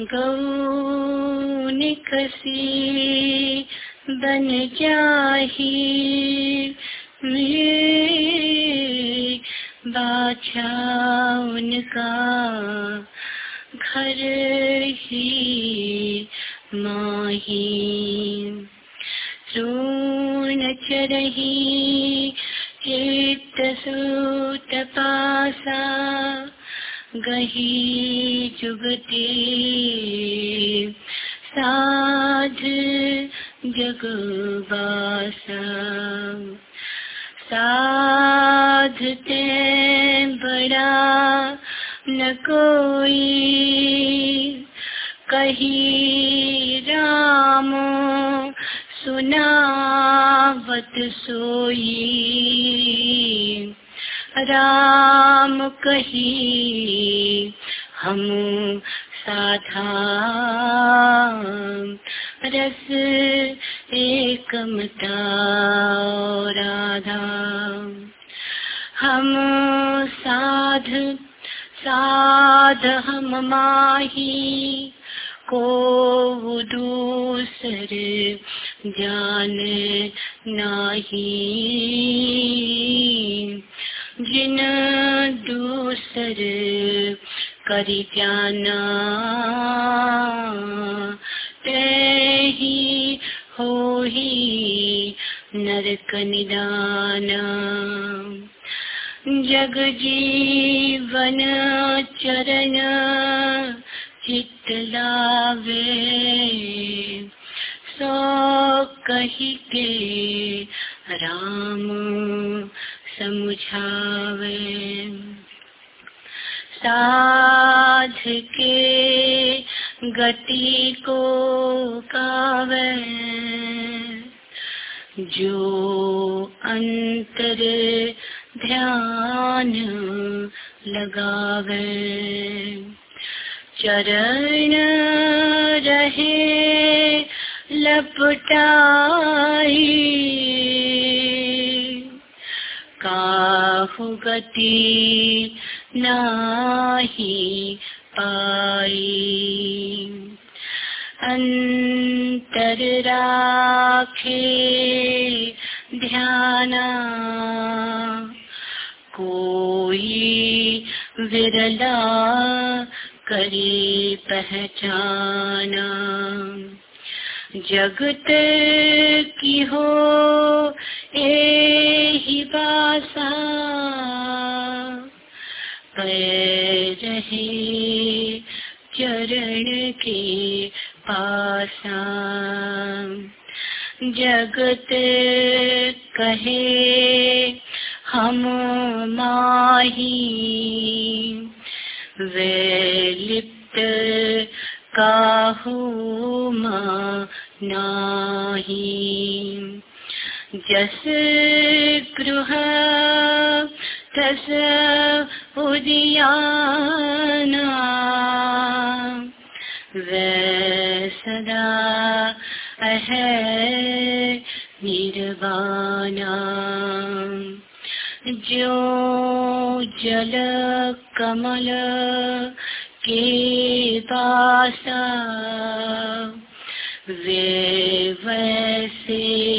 गौनिकसी बन जाही। बाछा उनका घर ही माही। ऋण चरही चित्त सूत पासा गही जुगती साध जगबासा साधते बड़ा न कोई। कही राम सुनावत सोई। राम कही, हम साधा रस एकमता राधा हम साध साध हम माही को दूसर जान नाही। जिन दूसर करी जाना। ते ही हो ही नरक निदाना। जग जीवन चरण चित लावे। सो कही के राम समझावे। साध के गति को कावे। जो अंतर ध्यान लगावे। चरण रहे लपटाई। काहु गति नाही पाई। अंतर राखे ध्याना कोई विरला करे पहचाना। जगत की हो ए बासा चरण के पासा। जगत कहे हम माही। वे लिप्त काहू नाही जस गृह तस उदियाना। वै सदा है निर्वाणा। जो जल कमल के पास, वे वैसे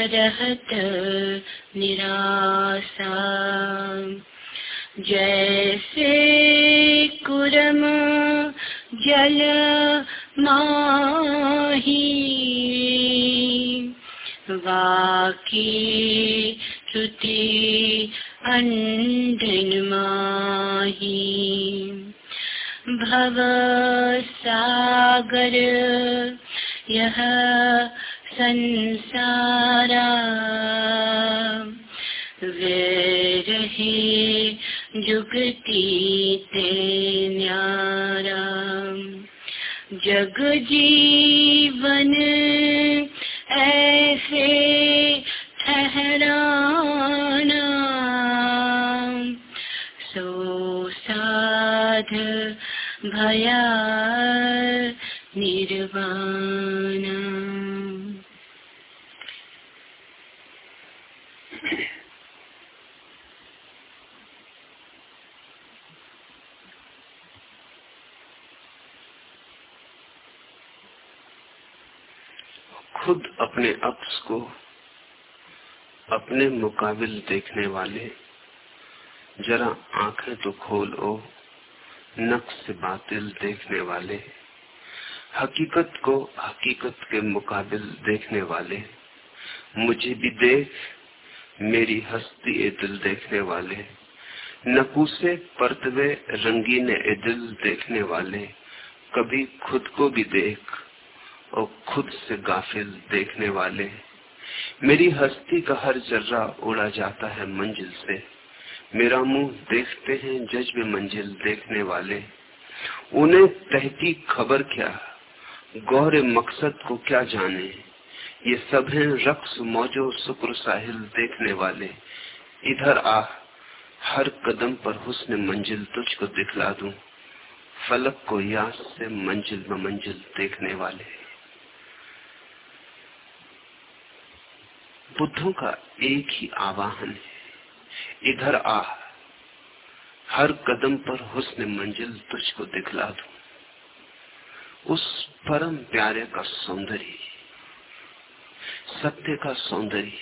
रहत निराशा। जैसे कुरम जल माही। वाकी श्रुति अंडन माही। भव सागर यह संसारा। वे रहे जुगती ते जग जीवन ऐसे ठहराना। सो साध भया निर्वाणा। खुद अपने अक्स को अपने मुकाबिल देखने वाले, जरा आँखें तो खोल ओ, नक्श बातिल देखने वाले, हकीकत को हकीकत के मुकाबिल देखने वाले, मुझे भी देख, मेरी हस्ती ए दिल देखने वाले नपूसे परतवे रंगीन ए दिल देखने वाले, कभी खुद को भी देख और खुद से गाफिल देखने वाले मेरी हस्ती का हर जर्रा उड़ा जाता है मंजिल से। मेरा मुँह देखते हैं जज्ब मंजिल देखने वाले। उन्हें तहकीक खबर क्या? गौरे मकसद को क्या जाने? ये सब हैं रक्स, मौजो, शुक्र, साहिल देखने वाले। इधर आ, हर कदम पर हुस्न मंजिल तुझको दिखला दूँ। फलक को यास से मंजिल ब मंजिल देखने वाले। बुद्धों का एक ही आवाहन है। इधर आ, हर कदम पर हुस्न मंजिल तुझको दिखला दू। उस परम प्यारे का सौंदर्य, सत्य का सौंदर्य।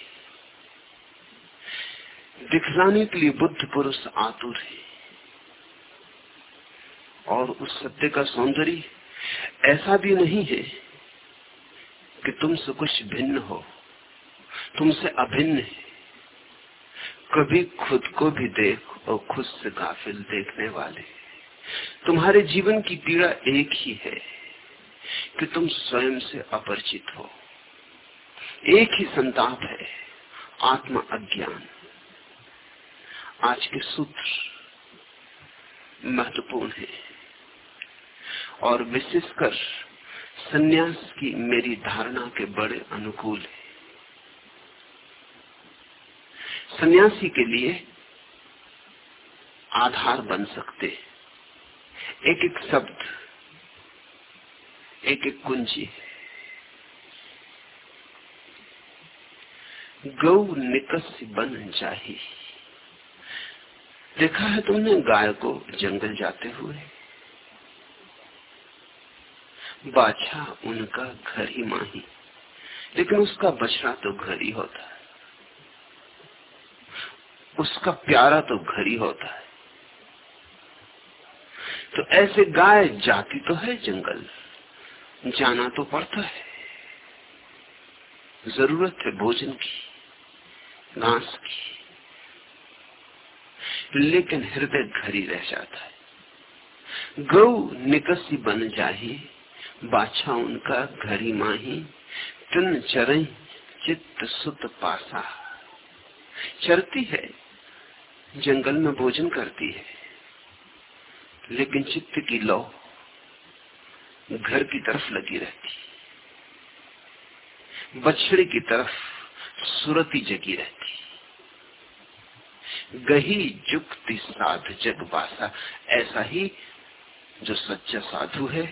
दिखलाने के लिए बुद्ध पुरुष आतुर है। और उस सत्य का सौंदर्य ऐसा भी नहीं है कि तुमसे कुछ भिन्न हो। तुमसे अभिन्न है। कभी खुद को भी देख और खुद से गाफिल देखने वाले तुम्हारे जीवन की पीड़ा एक ही है कि तुम स्वयं से अपरिचित हो। एक ही संताप है, आत्मा अज्ञान। आज के सूत्र महत्वपूर्ण है और विशेषकर सन्यास की मेरी धारणा के बड़े अनुकूल है। सन्यासी के लिए आधार बन सकते। एक एक शब्द एक एक कुंजी। गौ निकस बन जाही। देखा है तुमने गाय को जंगल जाते हुए? बाछा उनका घर ही माही, लेकिन उसका बछड़ा तो घर ही होता है। उसका प्यारा तो घर ही होता है। तो ऐसे गाय जाती तो है जंगल, जाना तो पड़ता है। ज़रूरत है भोजन की, घास की। लेकिन हृदय घर ही रह जाता है। गौ निकसी बन जाही, बाछा उनका घरी माही, तिन चरई चित्त सुत पासा। चरती है जंगल में भोजन करती है, लेकिन चित्त की लौ घर की तरफ़ लगी रहती बछड़े की तरफ़ सुरती जगी रहती गही जुक्ति साध जग बासा ऐसा ही जो सच्चा साधु है,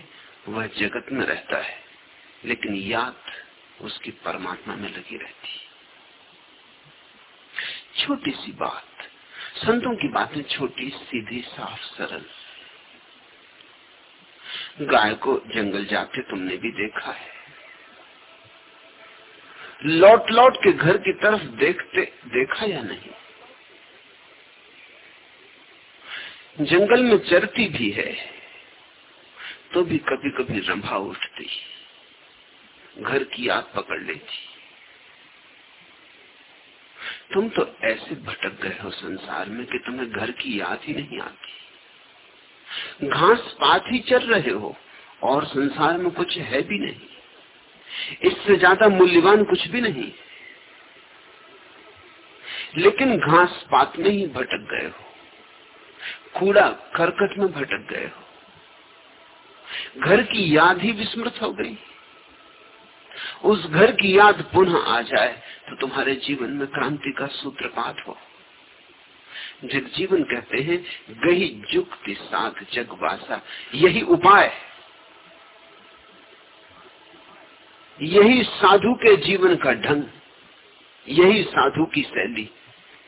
वह जगत में रहता है, लेकिन याद उसकी परमात्मा में लगी रहती छोटी सी बात संतों की बातें छोटी, सीधी, साफ़, सरल। गाय को जंगल जाते तुमने भी देखा है। लौट लौट के घर की तरफ़ देखते, देखा या नहीं? जंगल में चरती भी है तो भी कभी कभी रंभा उठती। घर की याद पकड़ लेती। तुम तो ऐसे भटक गए हो संसार में कि तुम्हें घर की याद ही नहीं आती। घास पात ही चल रहे हो, और संसार में कुछ है भी नहीं। इससे ज़्यादा मूल्यवान कुछ भी नहीं। लेकिन घास पात में ही भटक गए हो, कूड़ा करकट में भटक गए हो, घर की याद ही विस्मृत हो गई। उस घर की याद पुनः आ जाए तो तुम्हारे जीवन में क्रांति का सूत्रपात हो। जग जीवन कहते हैं, गही जुक्ति साध जगवासा यही उपाय। यही साधु के जीवन का ढंग। यही साधु की शैली,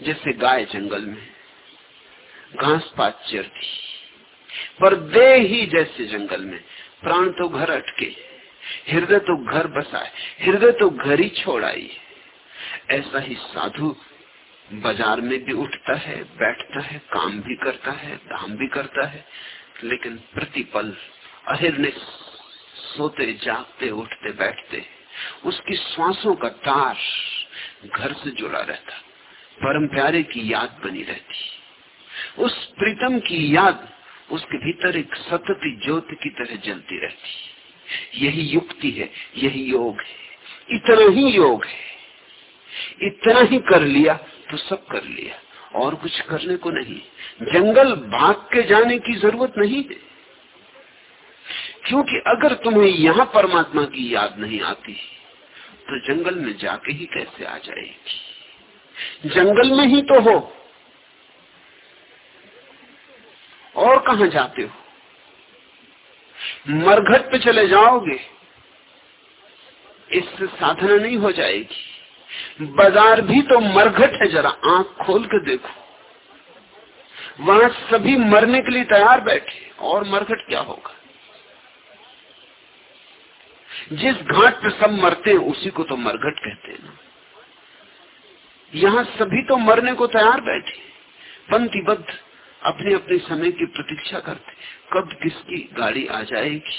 जैसे गाय जंगल में। घास पात चरती, पर दे ही जैसे जंगल में। प्राण तो घर अटके। हृदय तो घर बसा है हृदय तो घर ही छोड़ आई है ऐसा ही साधु बाज़ार में भी उठता है, बैठता है, काम भी करता है धाम भी करता है, लेकिन प्रतिपल अहिर्ने सोते, जागते, उठते, बैठते, उसकी श्वासों का तार घर से जुड़ा रहता। परम प्यारे की याद बनी रहती। उस प्रीतम की याद उसके भीतर एक सतत ज्योति की तरह जलती रहती। यही युक्ति है, यही योग है। इतना ही योग है। इतना ही कर लिया तो सब कर लिया। और कुछ करने को नहीं। जंगल भाग के जाने की ज़रूरत नहीं है। क्योंकि अगर तुम्हें यहाँ परमात्मा की याद नहीं आती तो जंगल में जाके ही कैसे आ जाएगी? जंगल में ही तो हो। और कहा जाते हो? मरघट पे चले जाओगे इससे साधना नहीं हो जाएगी। बाज़ार भी तो मरघट है, जरा आँख खोल के देखो। वहाँ सभी मरने के लिए तैयार बैठे, और मरघट क्या होगा? जिस घाट पे सब मरते हैं, उसी को तो मरघट कहते हैं ना। यहाँ सभी तो मरने को तैयार बैठे पंक्तिबद्ध अपने अपने समय की प्रतीक्षा करते कब किसकी गाड़ी आ जाएगी?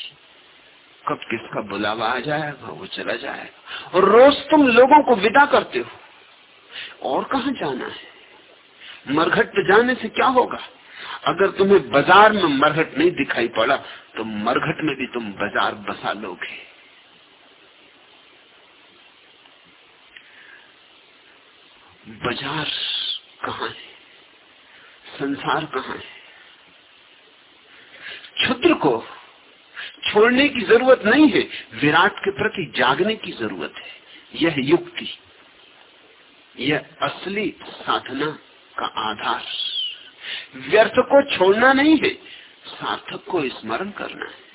कब किसका बुलावा आ जाएगा? वो चला जाएगा। और रोज तुम लोगों को विदा करते हो। और कहा जाना है? मरघट पे जाने से क्या होगा? अगर तुम्हें बाज़ार में मरघट नहीं दिखाई पड़ा तो मरघट में भी तुम बाज़ार बसा लोगे। बाज़ार कहा है? संसार कहाँ है? क्षुद्र को छोड़ने की ज़रूरत नहीं है, विराट के प्रति जागने की ज़रूरत है। यह युक्ति, यह असली साधना का आधार। व्यर्थ को छोड़ना नहीं है, सार्थक को स्मरण करना है।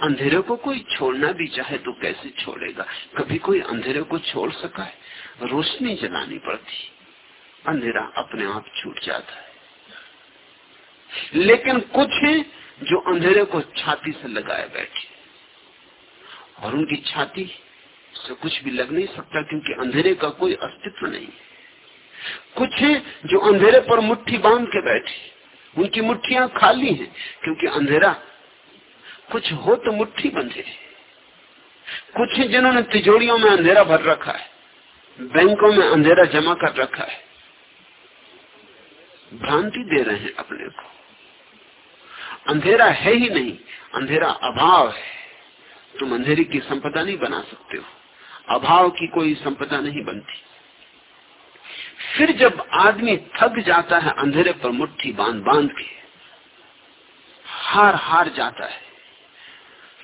अंधेरे को कोई छोड़ना भी चाहे तो कैसे छोड़ेगा? कभी कोई अंधेरे को छोड़ सका है? रोशनी जलानी पड़ती। अंधेरा अपने आप छूट जाता है। लेकिन कुछ है जो अंधेरे को छाती से लगाए बैठे और उनकी छाती से कुछ भी लग नहीं सकता क्योंकि अंधेरे का कोई अस्तित्व नहीं कुछ है जो अंधेरे पर मुट्ठी बाँध के बैठे उनकी मुट्ठियाँ खाली हैं क्योंकि अंधेरा कुछ हो तो मुट्ठी बंधे कुछ है जिन्होंने तिजोरियों में अंधेरा भर रखा है, बैंकों में अंधेरा जमा कर रखा है भ्रांति दे रहे हैं अपने को। अंधेरा है ही नहीं, अंधेरा अभाव है। तुम अंधेरे की संपदा नहीं बना सकते हो। अभाव की कोई संपदा नहीं बनती। फिर जब आदमी थक जाता है, अंधेरे पर मुट्ठी बाँध बाँध के, हार हार जाता है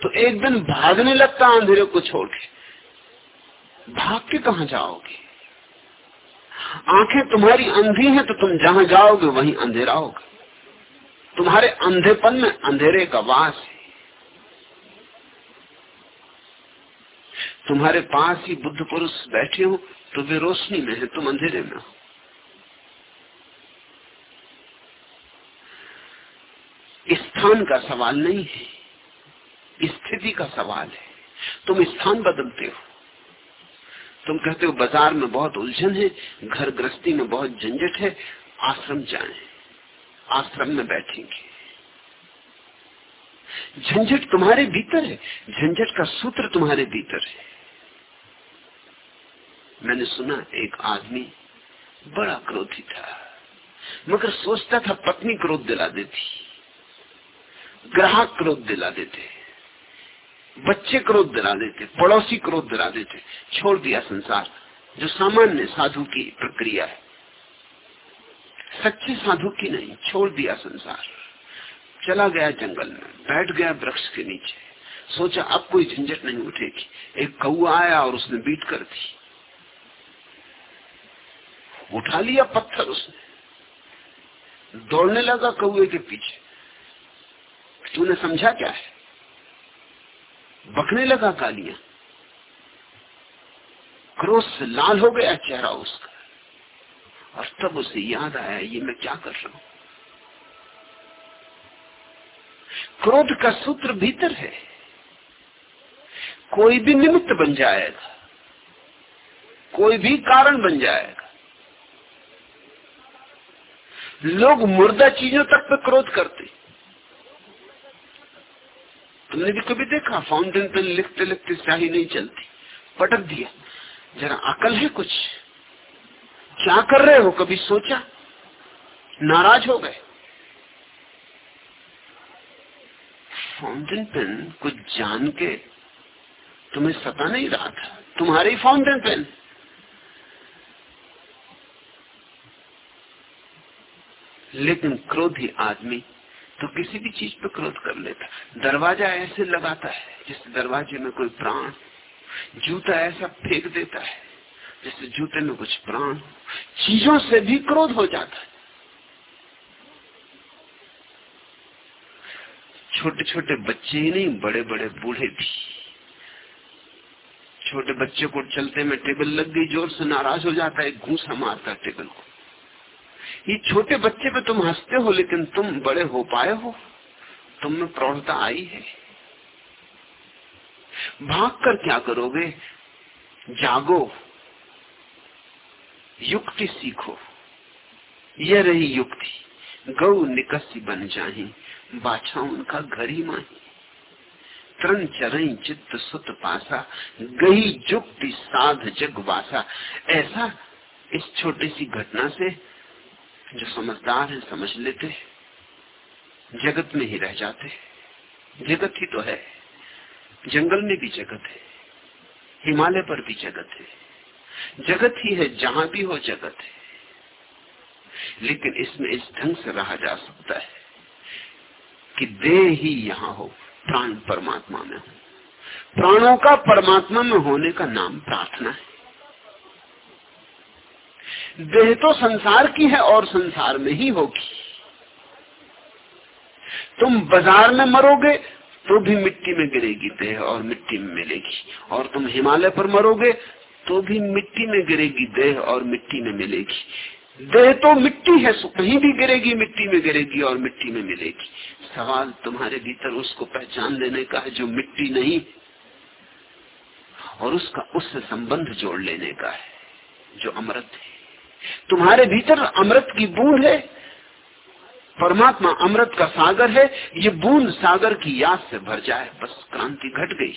तो एक दिन भागने लगता अंधेरे को छोड़ के। भाग के कहा जाओगे? आँखें तुम्हारी अंधी हैं तो तुम जहाँ जाओगे वहीं अंधेरा होगा। तुम्हारे अंधेपन में अंधेरे का वास है। तुम्हारे पास ही बुद्ध पुरुष बैठे हो तो वे रोशनी में है, तुम अंधेरे में हो। स्थान का सवाल नहीं है स्थिति का सवाल है। तुम स्थान बदलते हो। तुम कहते हो बाज़ार में बहुत उलझन है घर गृहस्थी में बहुत झंझट है, आश्रम जाए, आश्रम में बैठेंगे। झंझट तुम्हारे भीतर है, झंझट का सूत्र तुम्हारे भीतर है। मैंने सुना एक आदमी बड़ा क्रोधी था, मगर सोचता था पत्नी क्रोध दिला देती, ग्राहक क्रोध दिला देते। बच्चे क्रोध दिला देते, पड़ोसी क्रोध दिला देते, छोड़ दिया संसार, जो सामान्य साधु की प्रक्रिया है। सच्चे साधु की नहीं, छोड़ दिया संसार। चला गया जंगल में, बैठ गया वृक्ष के नीचे। सोचा, अब कोई झंझट नहीं उठेगी। एक कौआ आया और उसने बीट कर दी। उठा लिया पत्थर उसने। दौड़ने लगा कौए के पीछे। तूने समझा क्या है? बकने लगा कालिया क्रोध से लाल हो गया चेहरा उसका। और तब उसे याद आया, ये मैं क्या कर रहा हूँ? क्रोध का सूत्र भीतर है। कोई भी निमित्त बन जाएगा। कोई भी कारण बन जाएगा। लोग मुर्दा चीज़ों तक पे क्रोध करते। तुमने भी कभी देखा फाउंटेन पेन लिखते लिखते स्याही नहीं चलती। पटक दिया। जरा अकल है कुछ? क्या कर रहे हो? कभी सोचा? नाराज़ हो गए? फाउंटेन पेन कुछ जान के तुम्हें सता नहीं रहा था। तुम्हारे ही फाउंटेन पेन लेकिन क्रोधी आदमी तो किसी भी चीज़ पे क्रोध कर लेता दरवाज़ा ऐसे लगाता है जिस दरवाजे में कोई प्राण, जूता ऐसा फेंक देता है जैसे जूते में कुछ प्राण, चीज़ों से भी क्रोध हो जाता है। छोटे छोटे बच्चे ही नहीं बड़े बड़े बूढ़े भी। छोटे बच्चे को चलते में टेबल लग गई, ज़ोर से नाराज़ हो जाता है घूसा मारता टेबल को। ये छोटे बच्चे पे तुम हँसते हो, लेकिन तुम बड़े हो पाए हो। तुम में प्रौढ़ता आई है। भाग कर क्या करोगे? जागो। युक्ति सीखो। यह रही युक्ति। गौ निकसी बन जाही, बाछा उनका घर ही माही। तरण चरई चित्त सुत पासा गई जुक्ति साध जग वासा। ऐसा इस छोटी सी घटना से जो समझदार है, समझ लेते जगत में ही रह जाते जगत ही तो है। जंगल में भी जगत है। हिमालय पर भी जगत है। जगत ही है, जहाँ भी हो जगत है। लेकिन इसमें इस ढंग से रहा जा सकता है कि देह ही यहाँ हो, प्राण परमात्मा में हो। प्राणों का परमात्मा में होने का नाम प्रार्थना है। देह तो संसार की है और संसार में ही होगी। तुम बाज़ार में मरोगे तो भी मिट्टी में गिरेगी देह और मिट्टी में मिलेगी। और तुम हिमालय पर मरोगे तो भी मिट्टी में गिरेगी देह और मिट्टी में मिलेगी। देह तो मिट्टी है कहीं भी गिरेगी, मिट्टी में गिरेगी और मिट्टी में मिलेगी। सवाल तुम्हारे भीतर उसको पहचान लेने का है जो मिट्टी नहीं, और उसका उससे संबंध जोड़ लेने का है, जो अमृत है। तुम्हारे भीतर अमृत की बूंद है। परमात्मा अमृत का सागर है। ये बूंद सागर की याद से भर जाए, बस क्रांति घट गई।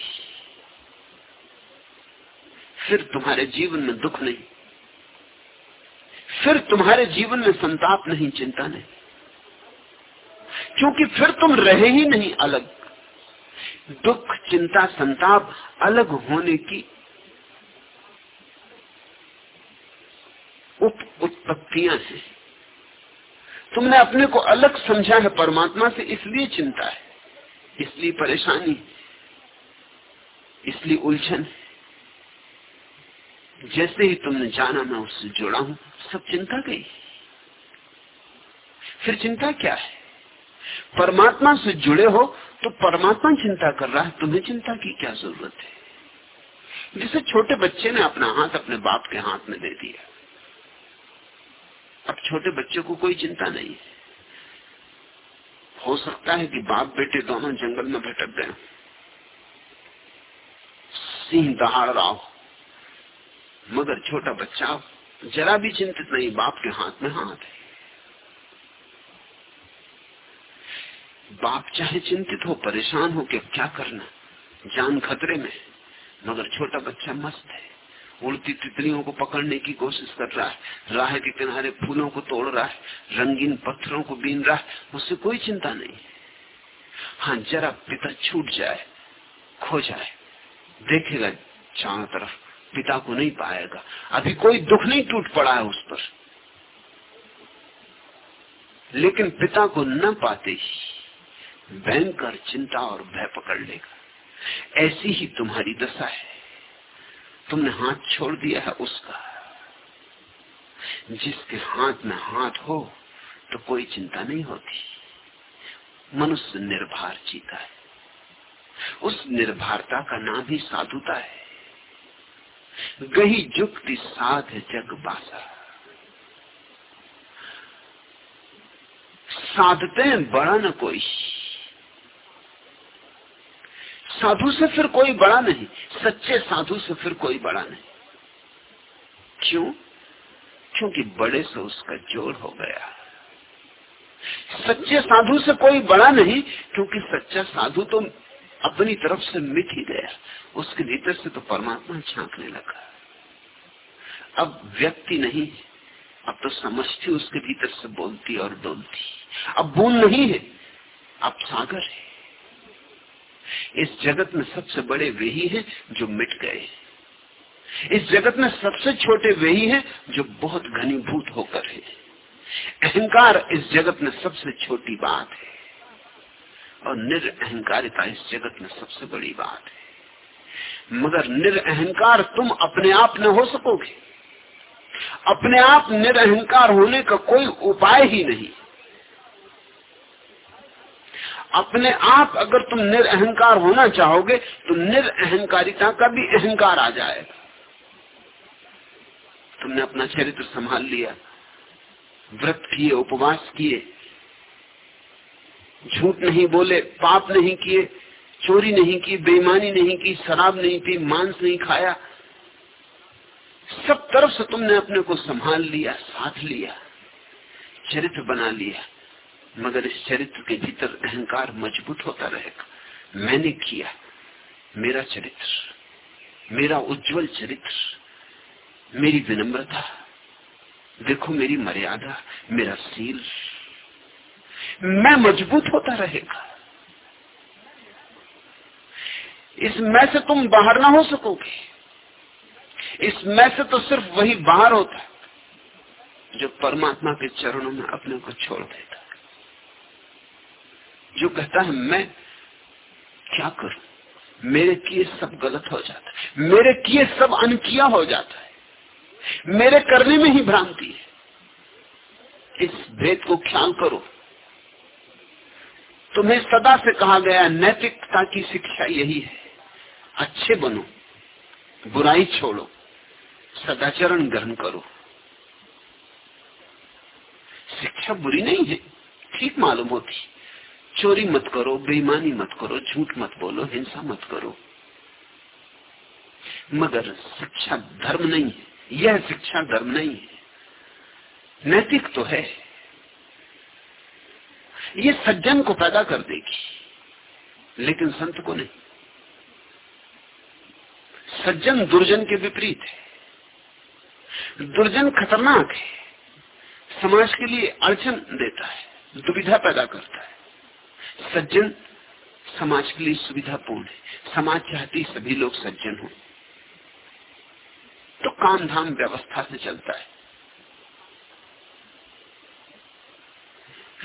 फिर तुम्हारे जीवन में दुख नहीं। फिर तुम्हारे जीवन में संताप नहीं, चिंता नहीं। क्योंकि फिर तुम रहे ही नहीं अलग। दुख, चिंता, संताप अलग होने की उप उत्पत्तियाँ हैं तुमने अपने को अलग समझा है, परमात्मा से इसलिए चिंता है। इसलिए परेशानी इसलिए उलझन जैसे ही तुमने जाना, मैं उससे जुड़ा हूँ। सब चिंता गई। फिर चिंता क्या है? परमात्मा से जुड़े हो तो परमात्मा चिंता कर रहा है। तुम्हें चिंता की क्या ज़रूरत है? जिसे छोटे बच्चे ने अपना हाथ अपने बाप के हाथ में दे दिया। अब छोटे बच्चे को कोई चिंता नहीं। है सकता है कि बाप बेटे दोनों जंगल में भटक गए। सिंह दहाड़ रहा हो। मगर छोटा बच्चा जरा भी चिंतित नहीं, बाप के हाथ में हाथ है। बाप चाहे चिंतित हो, परेशान हो कि क्या करना, जान खतरे में मगर छोटा बच्चा मस्त है। उड़ती तितलियों को पकड़ने की कोशिश कर रहा है। राह के किनारे फूलों को तोड़ रहा है, रंगीन पत्थरों को बीन रहा है उससे कोई चिंता नहीं। हाँ जरा पिता छूट जाए, खो जाए, देखेगा चारों तरफ़, पिता को नहीं पाएगा। अभी कोई दुख नहीं टूट पड़ा है उस पर। लेकिन पिता को न पाते ही भयंकर चिंता और भय पकड़ लेगा। ऐसी ही तुम्हारी दशा है। तुमने हाथ छोड़ दिया है उसका। जिसके हाथ में हाथ हो तो कोई चिंता नहीं होती। मनुष्य निर्भर जीता है। उस निर्भरता का नाम ही साधुता है। गही जुक्ति साध जग बासा। साधते बड़ा न कोई। साधु से फिर कोई बड़ा नहीं, सच्चे साधु से फिर कोई बड़ा नहीं। क्यों? क्योंकि बड़े से उसका ज़ोर हो गया। सच्चे साधु से कोई बड़ा नहीं, क्योंकि सच्चा साधु तो अपनी तरफ़ से मिट ही गया। उसके भीतर से तो परमात्मा झांकने लगा। अब व्यक्ति नहीं अब तो समझती उसके भीतर से बोलती और डोलती। अब बूंद नहीं है। अब सागर है। इस जगत में सबसे बड़े वे ही जो मिट गए। इस जगत में सबसे छोटे वे ही हैं जो बहुत घनीभूत होकर है। अहंकार इस जगत में सबसे छोटी बात है। और निरअहकारिता इस जगत में सबसे बड़ी बात है। मगर निरअहकार तुम अपने आप न हो सकोगे। अपने आप निरअहकार होने का कोई उपाय ही नहीं। अपने आप अगर तुम निरअहकार होना चाहोगे तो निरअहकारिता का भी अहंकार आ जाएगा तुमने अपना चरित्र संभाल लिया, व्रत किए, उपवास किए, झूठ नहीं बोले, पाप नहीं किए, चोरी नहीं की, बेईमानी नहीं की, शराब नहीं पी, मांस नहीं खाया, सब तरफ़ से तुमने अपने को संभाल लिया, साथ लिया, चरित्र बना लिया। मगर इस चरित्र के भीतर अहंकार मज़बूत होता रहेगा। मैंने किया मेरा चरित्र, मेरा उज्जवल चरित्र, मेरी विनम्रता, देखो मेरी मर्यादा, मेरा सील। मैं मज़बूत होता रहेगा। इस मैं से तुम बाहर ना हो सकोगे। इस मैं से तो सिर्फ़ वही बाहर होता जो परमात्मा के चरणों में अपने को छोड़ देता जो कहता है, मैं क्या करूँ? मेरे किए सब गलत हो जाता है। मेरे किए सब अनकिया हो जाता है। मेरे करने में ही भ्रांति है। इस भेद को ख्याल करो। तुम्हें सदा से कहा गया नैतिकता की शिक्षा यही है। अच्छे बनो, बुराई छोड़ो, सदाचरण ग्रहण करो। शिक्षा बुरी नहीं है, ठीक मालूम होती चोरी मत करो, बेईमानी मत करो, झूठ मत बोलो, हिंसा मत करो। मगर शिक्षा धर्म नहीं है, यह शिक्षा धर्म नहीं है। नैतिक तो है। ये सज्जन को पैदा कर देगी, लेकिन संत को नहीं। सज्जन दुर्जन के विपरीत है। दुर्जन खतरनाक है। समाज के लिए अड़चन देता है, दुविधा पैदा करता है। सज्जन, समाज के लिए सुविधापूर्ण है। समाज चाहती सभी लोग सज्जन हो। तो काम धाम व्यवस्था से चलता है।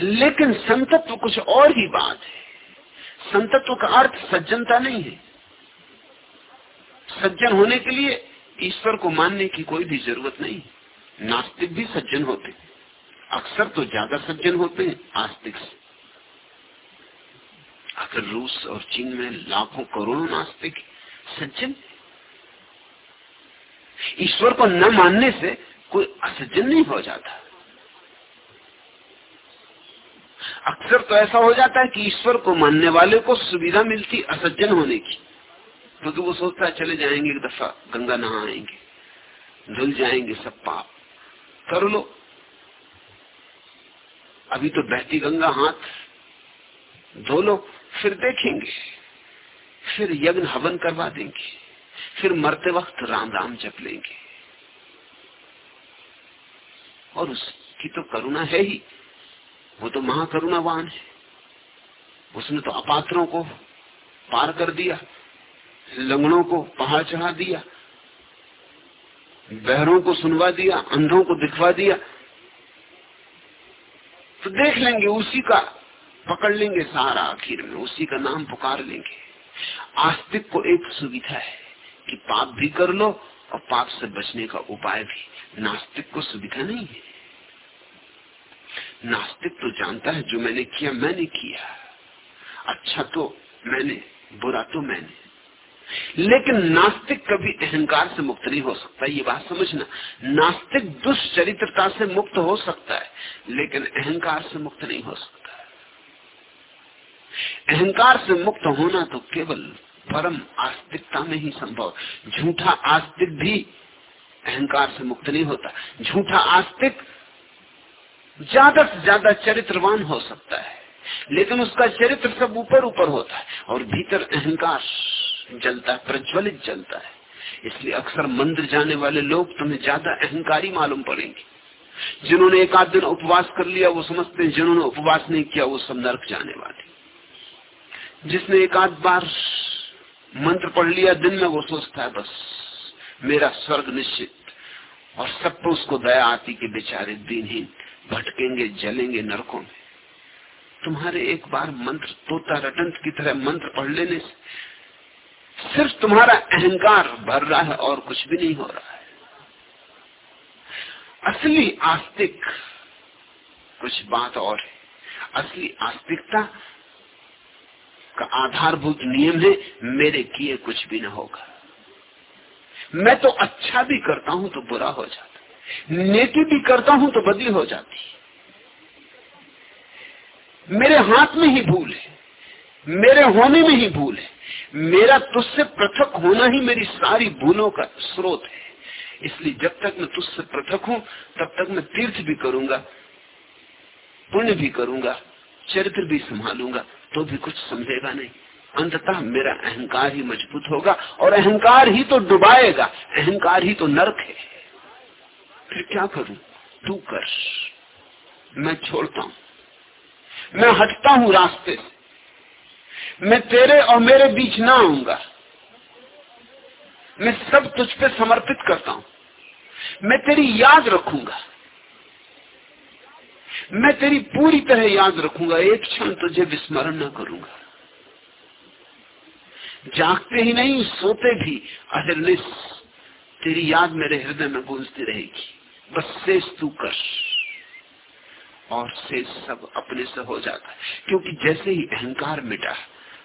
लेकिन संतत्व कुछ और ही बात है। संतत्व का अर्थ सज्जनता नहीं है। सज्जन होने के लिए ईश्वर को मानने की कोई भी ज़रूरत नहीं। नास्तिक भी सज्जन होते अक्सर तो ज़्यादा सज्जन होते हैं, आस्तिक से। अगर रूस और चीन में लाखों करोड़ों नास्तिक सज्जन ईश्वर को न मानने से कोई असज्जन नहीं हो जाता। अक्सर तो ऐसा हो जाता है कि ईश्वर को मानने वाले को सुविधा मिलती असज्जन होने की, क्योंकि तो वो सोचता है, चले जाएँगे एक दफ़ा, गंगा नहा आएँगे, धुल जाएँगे सब पाप, कर लो। अभी तो बहती गंगा हाथ, धो लो। फिर देखेंगे। फिर यज्ञ हवन करवा देंगे। फिर मरते वक्त राम राम जप लेंगे। और उसकी तो करुणा है ही। वो तो महाकरुणावान है। उसने तो अपात्रों को पार कर दिया, लंगड़ों को पहाड़ चढ़ा दिया, बहरों को सुनवा दिया, अंधों को दिखवा दिया। तो देख लेंगे उसी का पकड़ लेंगे सारा आखिर में, उसी का नाम पुकार लेंगे। आस्तिक को एक सुविधा है कि पाप भी कर लो और पाप से बचने का उपाय भी। नास्तिक को सुविधा नहीं है। नास्तिक तो जानता है जो मैंने किया मैंने किया। अच्छा तो मैंने, बुरा तो मैंने। लेकिन नास्तिक कभी अहंकार से मुक्त नहीं हो सकता, ये बात समझना। नास्तिक दुष्चरित्रता से मुक्त हो सकता है, लेकिन अहंकार से मुक्त नहीं हो सकता। अहंकार से मुक्त होना तो केवल परम आस्तिकता में ही संभव झूठा आस्तिक भी अहंकार से मुक्त नहीं होता। झूठा आस्तिक ज़्यादा से ज़्यादा चरित्रवान हो सकता है, लेकिन उसका चरित्र सब ऊपर ऊपर होता है और भीतर अहंकार जलता है, प्रज्वलित जलता है। इसलिए अक्सर मंदिर जाने वाले लोग तुम्हें ज़्यादा अहंकारी मालूम पड़ेंगे। जिन्होंने एक आध दिन उपवास कर लिया, वो समझते हैं जिन्होंने उपवास नहीं किया, वो सब नर्क जाने वाले। जिसने एक आध बार मंत्र पढ़ लिया, दिन में वो सोचता है, बस, मेरा स्वर्ग निश्चित। और सब पर उसको दया आती कि बेचारे दिनहीन भटकेंगे, जलेंगे नरकों में। तुम्हारे एक बार मंत्र, तोता रटंत की तरह मंत्र पढ़ लेने से सिर्फ़ तुम्हारा अहंकार भर रहा है और कुछ भी नहीं हो रहा है। असली आस्तिक, कुछ बात और है। असली आस्तिकता का आधारभूत नियम है, मेरे किए कुछ भी ना होगा। मैं तो अच्छा भी करता हूँ तो बुरा हो जाता नेकी भी करता हूँ तो बदली हो जाती मेरे हाथ में ही भूल है, मेरे होने में ही भूल है। मेरा तुझसे पृथक होना ही मेरी सारी भूलों का स्रोत है। इसलिए जब तक मैं तुझसे पृथक हूँ, तब तक मैं तीर्थ भी करूँगा, पुण्य भी करूँगा चरित्र भी संभालूँगा तो भी कुछ समझेगा नहीं। अंततः मेरा अहंकार ही मज़बूत होगा और अहंकार ही तो डुबाएगा, अहंकार ही तो नरक है। फिर क्या करूँ? तू कर। मैं छोड़ता हूँ। मैं हटता हूँ रास्ते से। मैं तेरे और मेरे बीच ना आऊँगा। मैं सब तुझ पे समर्पित करता हूँ। मैं तेरी याद रखूँगा। मैं तेरी पूरी तरह याद रखूँगा, एक क्षण तुझे विस्मरण न करूँगा। जागते ही नहीं, सोते भी अहिर्निश तेरी याद मेरे हृदय में गूंजती रहेगी। बस शेष तू कर, और शेष सब अपने से हो जाता है। क्योंकि जैसे ही अहंकार मिटा,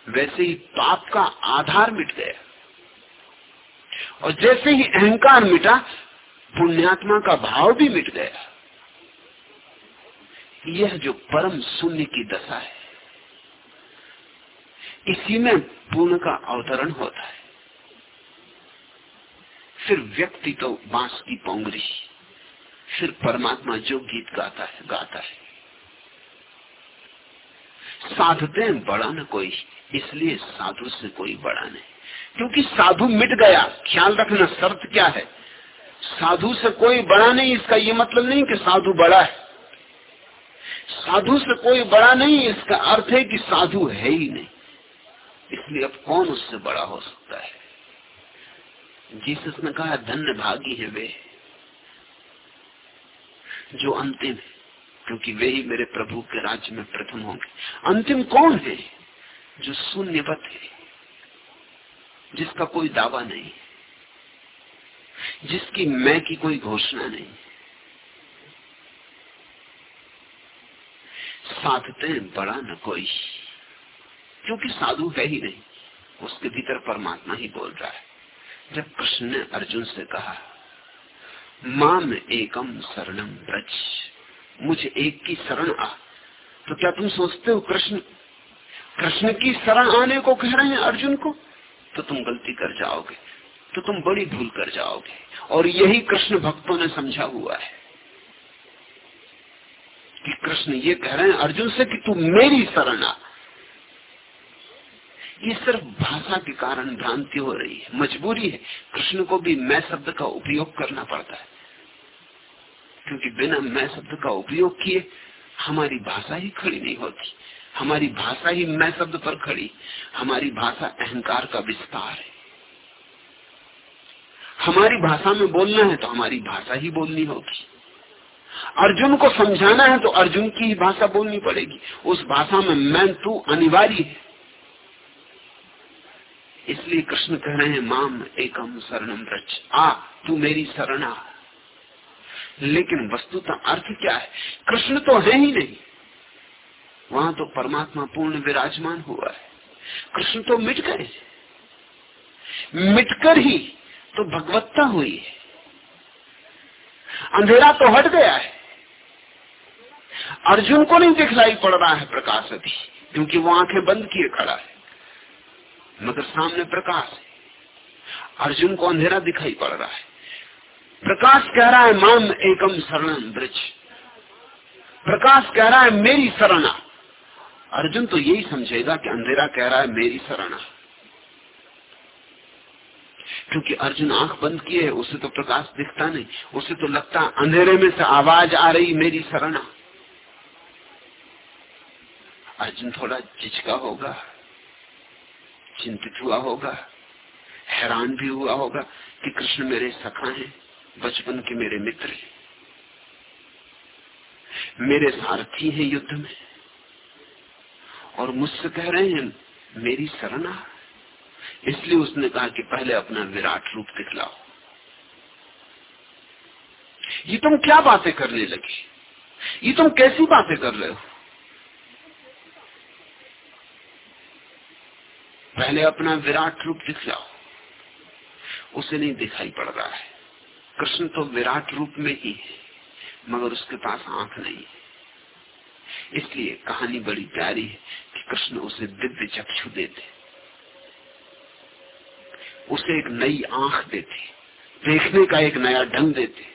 वैसे ही पाप का आधार मिट गया। और जैसे ही अहंकार मिटा, पुण्यात्मा का भाव भी मिट गया। यह जो परम शून्य की दशा है, इसी में पूर्ण का अवतरण होता है। फिर व्यक्ति तो बाँस की पोंगरी फिर परमात्मा जो गीत गाता है गाता है। साधते हैं बड़ा न कोई, इसलिए साधु से कोई बड़ा नहीं। क्योंकि साधु मिट गया, ख्याल रखना शर्त क्या है? साधु से कोई बड़ा नहीं, इसका ये मतलब नहीं कि साधु बड़ा है। साधु से कोई बड़ा नहीं, इसका अर्थ है कि साधु है ही नहीं। इसलिए अब कौन उससे बड़ा हो सकता है? जीसस ने कहा, धन्य भागी है वे, जो अंतिम है, क्योंकि वे ही मेरे प्रभु के राज्य में प्रथम होंगे। अंतिम कौन है? जो शून्यवत है, जिसका कोई दावा नहीं, जिसकी मैं की कोई घोषणा नहीं। साधते बड़ा न कोई। क्योंकि साधु है ही नहीं, उसके भीतर परमात्मा ही बोल रहा है। जब कृष्ण ने अर्जुन से कहा, माम एकम शरणम ब्रज मुझे एक की शरण आ। तो क्या तुम सोचते हो कृष्ण कृष्ण की शरण आने को कह रहे हैं अर्जुन को? तो तुम गलती कर जाओगे तो तुम बड़ी भूल कर जाओगे। और यही कृष्ण भक्तों ने समझा हुआ है। कि कृष्ण ये कह रहे हैं, अर्जुन से कि तू मेरी शरण आ। ये सिर्फ़ भाषा के कारण भ्रांति हो रही है, मजबूरी है। कृष्ण को भी मैं शब्द का उपयोग करना पड़ता है। क्योंकि बिना मैं शब्द का उपयोग किए हमारी भाषा ही खड़ी नहीं होती। हमारी भाषा ही मैं शब्द पर खड़ी। हमारी भाषा अहंकार का विस्तार है। हमारी भाषा में बोलना है तो हमारी भाषा ही बोलनी होगी। अर्जुन को समझाना है तो अर्जुन की ही भाषा बोलनी पड़ेगी। उस भाषा में मैं तू अनिवार्य। है इसलिए कृष्ण कह रहे हैं, माम एकम शरणम रच आ, तू मेरी शरण। आ लेकिन वस्तुता अर्थ क्या है? कृष्ण तो है ही नहीं। वहाँ तो परमात्मा पूर्ण विराजमान हुआ है। कृष्ण तो मिट गए। मिटकर ही तो भगवत्ता हुई है। अंधेरा तो हट गया है। अर्जुन को नहीं दिखलाई पड़ रहा है प्रकाश अभी, क्योंकि वो आँखें बंद किए खड़ा है। मगर सामने प्रकाश है। अर्जुन को अंधेरा दिखाई पड़ रहा है। प्रकाश कह रहा है, माम एकम शरण ब्रज। प्रकाश कह रहा है, मेरी शरणा। अर्जुन तो यही समझेगा कि अंधेरा कह रहा है, मेरी शरणा। क्योंकि अर्जुन आँख बंद किए है उसे तो प्रकाश दिखता नहीं, उसे तो लगता अंधेरे में से आवाज़ आ रही मेरी शरणा। अर्जुन थोड़ा झिझका होगा, चिंतित हुआ होगा, हैरान भी हुआ होगा कि कृष्ण मेरे सखा हैं, बचपन के मेरे मित्र हैं। मेरे सारथी हैं युद्ध में, और मुझसे कह रहे हैं, मेरी शरणा। इसलिए उसने कहा कि पहले अपना विराट रूप दिखलाओ। ये तुम क्या बातें करने लगी? ये तुम कैसी बातें कर रहे हो? पहले अपना विराट रूप दिख दिखलाओ। उसे नहीं दिखाई पड़ रहा है। कृष्ण तो विराट रूप में ही है, मगर उसके पास आँख नहीं है। इसलिए कहानी बड़ी प्यारी है कि कृष्ण उसे दिव्य चक्षु देते उसे एक नई आँख देते, देखने का एक नया ढंग देते,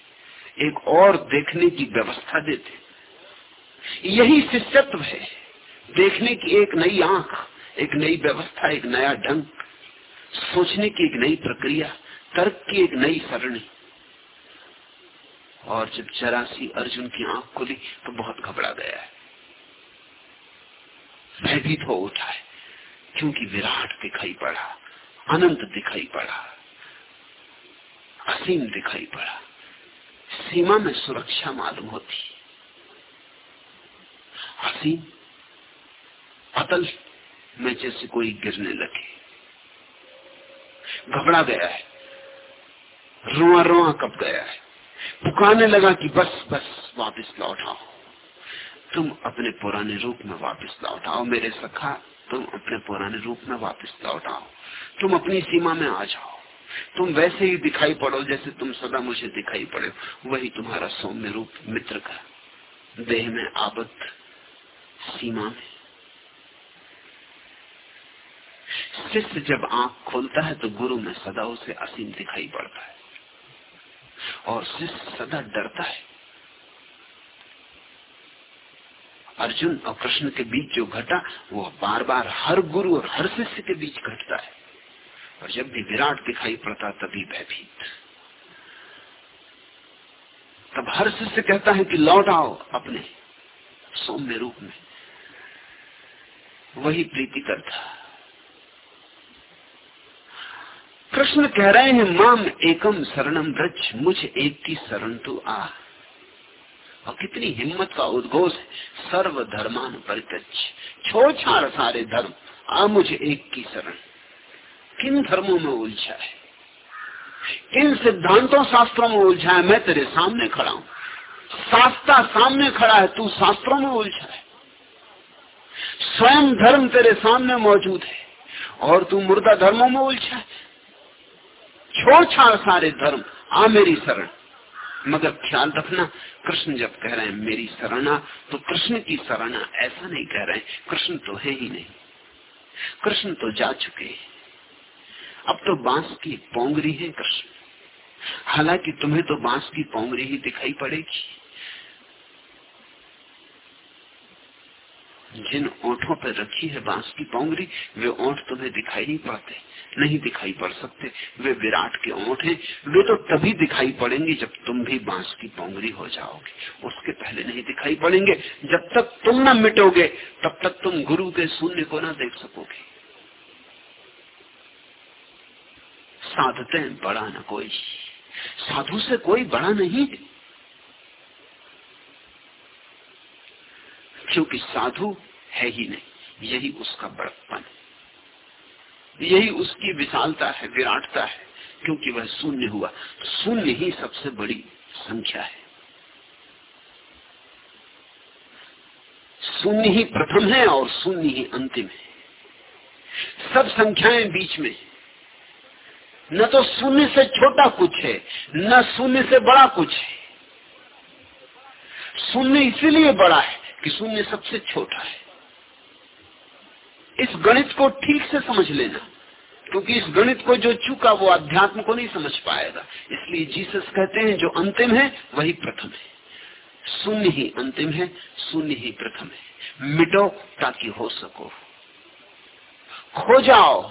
एक और देखने की व्यवस्था देते। यही शिष्यत्व है। देखने की एक नई आँख, एक नई व्यवस्था, एक नया ढंग, सोचने की एक नई प्रक्रिया, तर्क की एक नई सरणी। और जब चरासी अर्जुन की आँख खुली तो बहुत घबरा गया है। भयभीत हो उठा है, क्योंकि विराट दिखाई पड़ा। अनंत दिखाई पड़ा। असीम दिखाई पड़ा। सीमा में सुरक्षा मालूम होती। असीम, अतल में जैसे कोई गिरने लगे। घबरा गया है। रुआ रुआ कब गया है। पुकारने लगा कि बस बस, वापस लौट आओ। तुम अपने पुराने रूप में वापस लौट आओ मेरे सखा। तुम अपने पुराने रूप में वापस लौट आओ। तुम अपनी सीमा में आ जाओ। तुम वैसे ही दिखाई पड़ो जैसे तुम सदा मुझे दिखाई पड़े वही तुम्हारा सौम्य रूप मित्र का देह में आबद्ध सीमा में। शिष्य जब आँख खोलता है तो गुरु में सदा उसे असीम दिखाई पड़ता है। और शिष्य सदा डरता है। अर्जुन और कृष्ण के बीच जो घटा, वो बार बार हर गुरु और हर शिष्य के बीच घटता है। और जब भी विराट दिखाई पड़ता, तभी भयभीत। तब हर शिष्य कहता है कि लौट आओ अपने सौम्य रूप में। वही प्रीति करता। कृष्ण कह रहे हैं, माम एकम शरणम ब्रज, मुझे एक की शरण तू आ। और कितनी हिम्मत का उद्घोष है। सर्व धर्मान परित्यज छोड़ छाड़ सारे धर्म, आ मुझे एक की शरण। किन धर्मों में उलझा है? किन सिद्धांतों शास्त्रों में उलझा है? मैं तेरे सामने खड़ा हूँ। शास्त्रा सामने खड़ा है, तू शास्त्रों में उलझा है। स्वयं धर्म तेरे सामने मौजूद है, और तू मुर्दा धर्मों में उलझा है। छोड़ छाड़ सारे धर्म, आ मेरी शरण। मगर ख्याल रखना, कृष्ण जब कह रहे हैं, मेरी शरणा तो कृष्ण की शरणा ऐसा नहीं कह रहे कृष्ण तो है ही नहीं। कृष्ण तो जा चुके अब तो बाँस की पोंगरी है कृष्ण। हालाँकि तुम्हें तो बाँस की पोंगरी ही दिखाई पड़ेगी। जिन ओठों पर रखी है बाँस की पोंगरी वे ओठ तुम्हें दिखाई नहीं पड़ते, नहीं दिखाई पड़ सकते। वे विराट के ओठ हैं, वे तो तभी दिखाई पड़ेंगे जब तुम भी बाँस की पोंगरी हो जाओगे। उसके पहले नहीं दिखाई पड़ेंगे, जब तक तुम न मिटोगे, तब तक तुम गुरु के शून्य को ना देख सकोगे। साधते बड़ा न कोई, साधु से कोई बड़ा नहीं है। क्योंकि साधु है ही नहीं। यही उसका बड़प्पन। यही उसकी विशालता है, विराटता है, क्योंकि वह शून्य हुआ। शून्य ही सबसे बड़ी संख्या है। शून्य ही प्रथम है और शून्य ही अंतिम है। सब संख्याएँ बीच में। न तो शून्य से छोटा कुछ है, न शून्य से बड़ा कुछ है। शून्य इसीलिए बड़ा है कि शून्य सबसे छोटा है। इस गणित को ठीक से समझ लेना, क्योंकि इस गणित को जो चूका वो अध्यात्म को नहीं समझ पाएगा। इसलिए जीसस कहते हैं, जो अंतिम है, वही प्रथम है। शून्य ही अंतिम है, शून्य ही प्रथम है। मिटो ताकि हो सको। खो जाओ,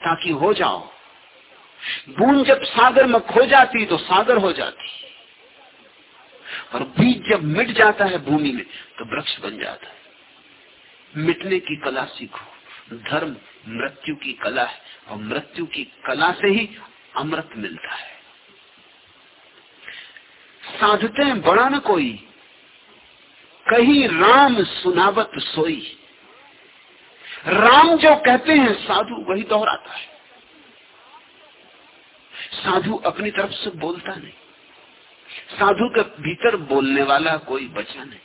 ताकि हो जाओ। बूंद जब सागर में खो जाती तो सागर हो जाती। और बीज जब मिट जाता है भूमि में तो वृक्ष बन जाता है। मिटने की कला सीखो। धर्म मृत्यु की कला है, और मृत्यु की कला से ही अमृत मिलता है। साधते हैं, बड़ा न कोई। कहीं राम सुनावत सोई। राम जो कहते हैं, साधु वही दोहराता है। साधु अपनी तरफ़ से बोलता नहीं। साधु के भीतर बोलने वाला कोई बचा नहीं।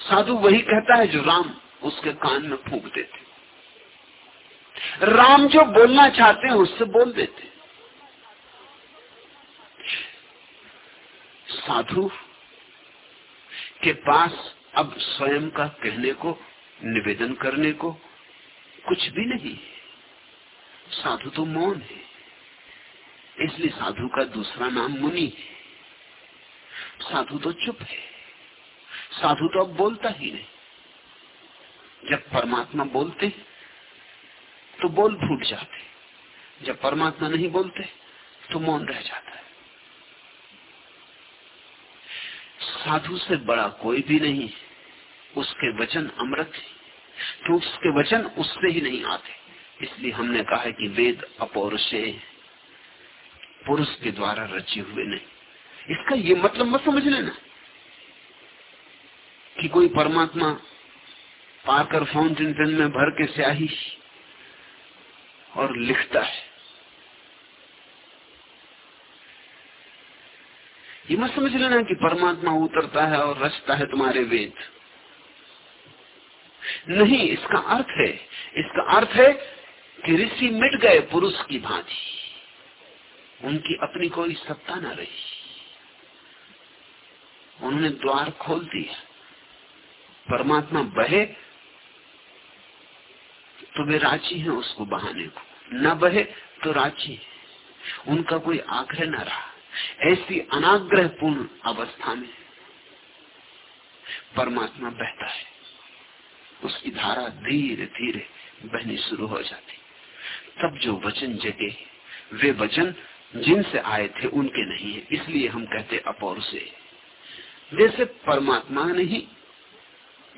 साधु वही कहता है जो राम उसके कान में फूक देते। राम जो बोलना चाहते हैं उससे बोल देते। साधु के पास अब स्वयं का कहने को, निवेदन करने को कुछ भी नहीं साधु तो मौन है। इसलिए साधु का दूसरा नाम मुनि। साधु तो चुप है। साधु तो अब बोलता ही नहीं। जब परमात्मा बोलते तो बोल फूट जाते। जब परमात्मा नहीं बोलते तो मौन रह जाता है। साधु से बड़ा कोई भी नहीं, उसके वचन अमृत है। तो उसके वचन उससे ही नहीं आते। इसलिए हमने कहा है कि वेद अपौरुषे पुरुष के द्वारा रचे हुए नहीं। इसका ये मतलब मत समझ लेना कि कोई परमात्मा पाकर फाउंटेन पेन में भर के स्याही और लिखता है। ये मत समझ लेना कि परमात्मा उतरता है और रचता है तुम्हारे वेद। नहीं, इसका अर्थ है, इसका अर्थ है कि ऋषि मिट गए पुरुष की भांति। उनकी अपनी कोई सत्ता न रही। उन्होंने द्वार खोल दिया। परमात्मा बहे तो वे राज़ी हैं उसको बहाने को। न बहे तो राज़ी उनका कोई आग्रह न रहा। ऐसी अनाग्रहपूर्ण अवस्था में परमात्मा बहता है। उसकी धारा धीरे धीरे बहनी शुरू हो जाती। तब जो वचन जगे, वे वचन जिनसे आए थे उनके नहीं है, इसलिए हम कहते अपौर से। जैसे परमात्मा ने ही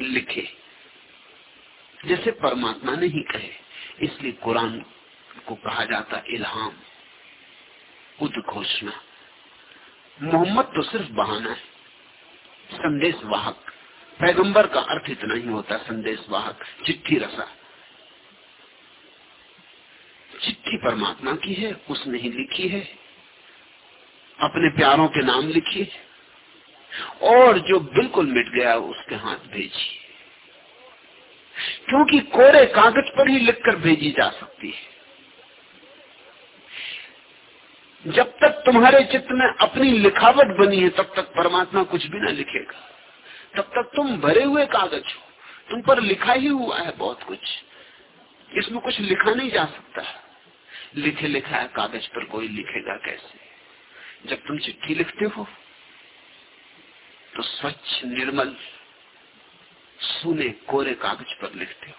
लिखे, जैसे परमात्मा ने ही कहे, इसलिए कुरान को कहा जाता इल्हाम, उद्घोषणा। मोहम्मद तो सिर्फ़ बहाना है संदेश वाहक पैगंबर का अर्थ इतना ही होता संदेश वाहक चिट्ठी रसा। चिट्ठी परमात्मा की है, उसने ही लिखी है, अपने प्यारों के नाम लिखी और जो बिल्कुल मिट गया, उसके हाथ भेजी क्योंकि कोरे कागज़ पर ही लिखकर भेजी जा सकती है। जब तक तुम्हारे चित्त में अपनी लिखावट बनी है, तब तक परमात्मा कुछ भी ना लिखेगा। तब तक तुम भरे हुए कागज़ हो, तुम पर लिखा ही हुआ है बहुत कुछ। इसमें कुछ लिखा नहीं जा सकता। लिखे लिखा है, कागज़ पर कोई लिखेगा कैसे? जब तुम चिट्ठी लिखते हो तो स्वच्छ, निर्मल, सुने, कोरे कागज़ पर लिखते हो।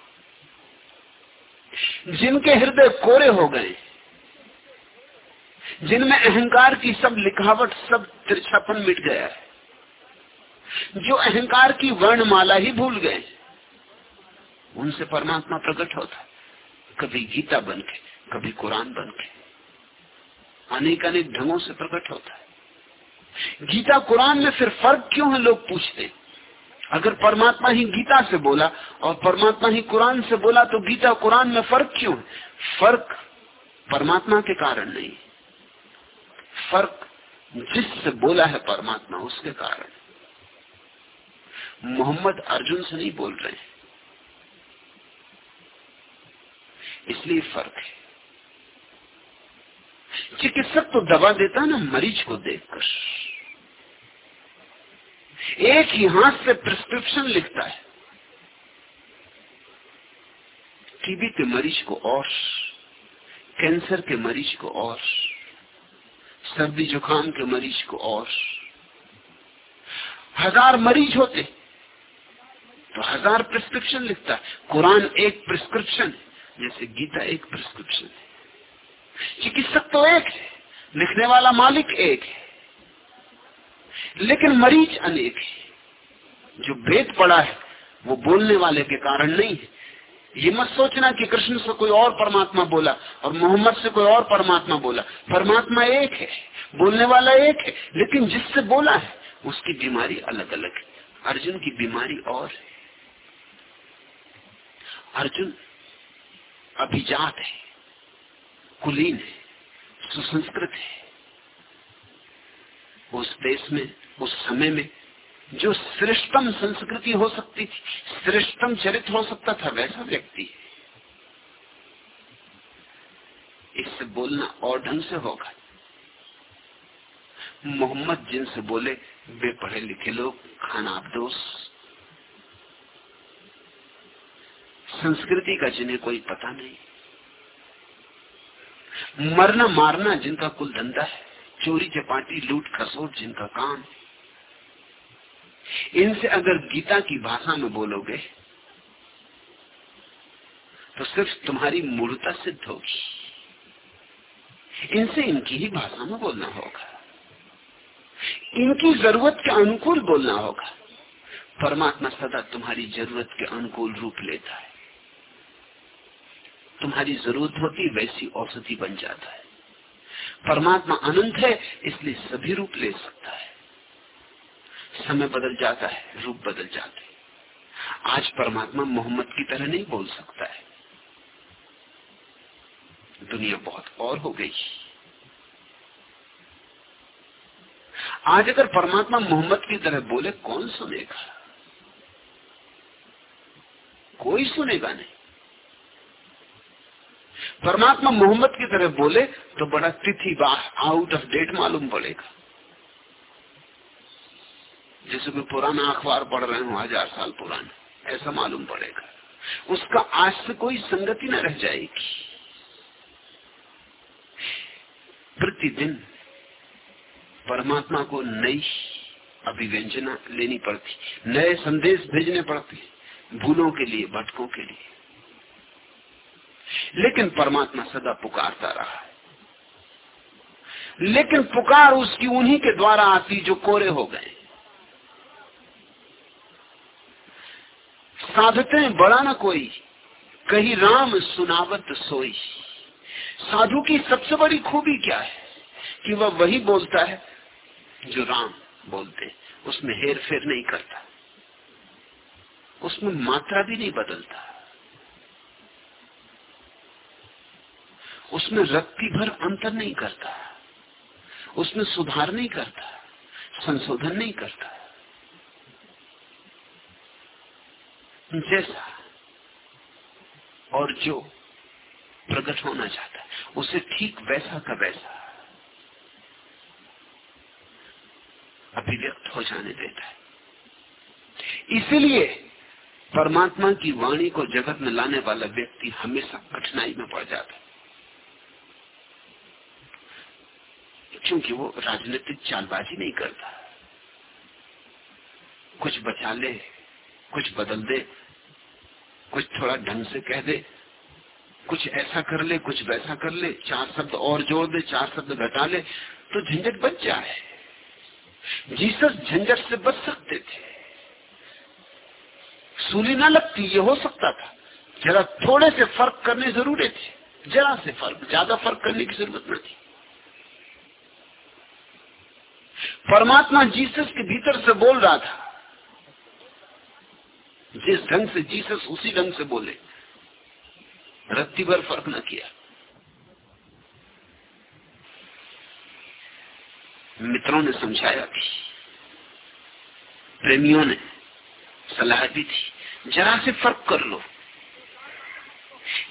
जिनके हृदय कोरे हो गए, जिनमें अहंकार की सब लिखावट, सब तिरछापन मिट गया है, जो अहंकार की वर्णमाला ही भूल गए, उनसे परमात्मा प्रकट होता कभी गीता बन के। कभी कुरान बन के अनेक अनेक ढंगों से प्रकट होता है। गीता कुरान में फिर फ़र्क क्यों है, लोग पूछते हैं। अगर परमात्मा ही गीता से बोला और परमात्मा ही कुरान से बोला तो गीता कुरान में फ़र्क क्यों है? फ़र्क परमात्मा के कारण नहीं फ़र्क जिससे बोला है परमात्मा, उसके कारण मोहम्मद अर्जुन से नहीं बोल रहे इसलिए फ़र्क है। चिकित्सक तो दवा देता ना, मरीज़ को देखकर। एक ही हाथ से प्रिस्क्रिप्शन लिखता है। टीबी के मरीज़ को और, कैंसर के मरीज़ को और, सर्दी जुकाम के मरीज़ को और। हज़ार मरीज़ होते तो हज़ार प्रिस्क्रिप्शन लिखता है। कुरान एक प्रिस्क्रिप्शन है, जैसे गीता एक प्रिस्क्रिप्शन है। चिकित्सक तो एक है, लिखने वाला मालिक एक है, लेकिन मरीज़ अनेक है। जो भेद पड़ा है, वो बोलने वाले के कारण नहीं है। ये मत सोचना कि कृष्ण से कोई और परमात्मा बोला और मोहम्मद से कोई और परमात्मा बोला। परमात्मा एक है, बोलने वाला एक है, लेकिन जिससे बोला है, उसकी बीमारी अलग अलग है। अर्जुन की बीमारी और है। अर्जुन अभिजात है। कुलीन है, सुसंस्कृत है। उस देश में, उस समय में जो श्रेष्ठतम संस्कृति हो सकती थी, श्रेष्ठतम चरित्र हो सकता था, वैसा व्यक्ति इससे बोलना और ढंग से होगा। मोहम्मद जिनसे बोले, वे पढ़े लिखे लोग, खाना अबदोस संस्कृति का जिन्हें कोई पता नहीं मरना मारना जिनका कुल धंधा है, चोरी चपाटी लूट खसोट जिनका काम है। इनसे अगर गीता की भाषा में बोलोगे तो सिर्फ़ तुम्हारी मूर्ता सिद्ध होगी। इनसे इनकी ही भाषा में बोलना होगा। इनकी ज़रूरत के अनुकूल बोलना होगा। परमात्मा सदा तुम्हारी ज़रूरत के अनुकूल रूप लेता है। तुम्हारी ज़रूरत होती, वैसी औषधि बन जाता है। परमात्मा अनंत है, इसलिए सभी रूप ले सकता है। समय बदल जाता है, रूप बदल जाते आज परमात्मा मोहम्मद की तरह नहीं बोल सकता है। दुनिया बहुत और हो गई। आज अगर परमात्मा मोहम्मद की तरह बोले, कौन सुनेगा? कोई सुनेगा नहीं। परमात्मा मोहम्मद की तरह बोले तो बड़ा तिथि आउट ऑफ़ डेट मालूम पड़ेगा। जैसे कोई पुराना अखबार पढ़ रहे हो, हज़ार साल पुराना, ऐसा मालूम पड़ेगा। उसका आज से कोई संगति न रह जाएगी। प्रतिदिन परमात्मा को नई अभिव्यंजना लेनी पड़ती, नए संदेश भेजने पड़ते, भूलों के लिए, भटकों के लिए। लेकिन परमात्मा सदा पुकारता रहा लेकिन पुकार उसकी उन्हीं के द्वारा आती जो कोरे हो गए। साधते बड़ा ना कोई, कही राम सुनावत सोई। साधु की सबसे बड़ी खूबी क्या है? कि वह वही बोलता है जो राम बोलते उसमें हेर फेर नहीं करता। उसमें मात्रा भी नहीं बदलता। उसमें रत्ती भर अंतर नहीं करता। उसमें सुधार नहीं करता। संशोधन नहीं करता। जैसा और जो प्रकट होना चाहता है, उसे ठीक वैसा का वैसा अभिव्यक्त हो जाने देता है। इसलिए परमात्मा की वाणी को जगत में लाने वाला व्यक्ति हमेशा कठिनाई में पड़ जाता है। क्योंकि वो राजनीतिक चालबाजी नहीं करता। कुछ बचा ले, कुछ बदल दे, कुछ थोड़ा ढंग से कह दे, कुछ ऐसा कर ले, कुछ वैसा कर ले, चार शब्द और जोड़ दे, चार शब्द घटा ले तो झंझट बच जाए। जीसस झंझट से बच सकते थे। सूली ना लगती, ये हो सकता था। जरा थोड़े से फ़र्क करने ज़रूरी थे। जरा से फ़र्क, ज़्यादा फ़र्क करने की ज़रूरत न थी। परमात्मा जीसस के भीतर से बोल रहा था। जिस ढंग से जीसस उसी ढंग से बोले। रत्ती भर फ़र्क न किया। मित्रों ने समझाया भी। प्रेमियों ने सलाह दी थी। जरा से फ़र्क कर लो।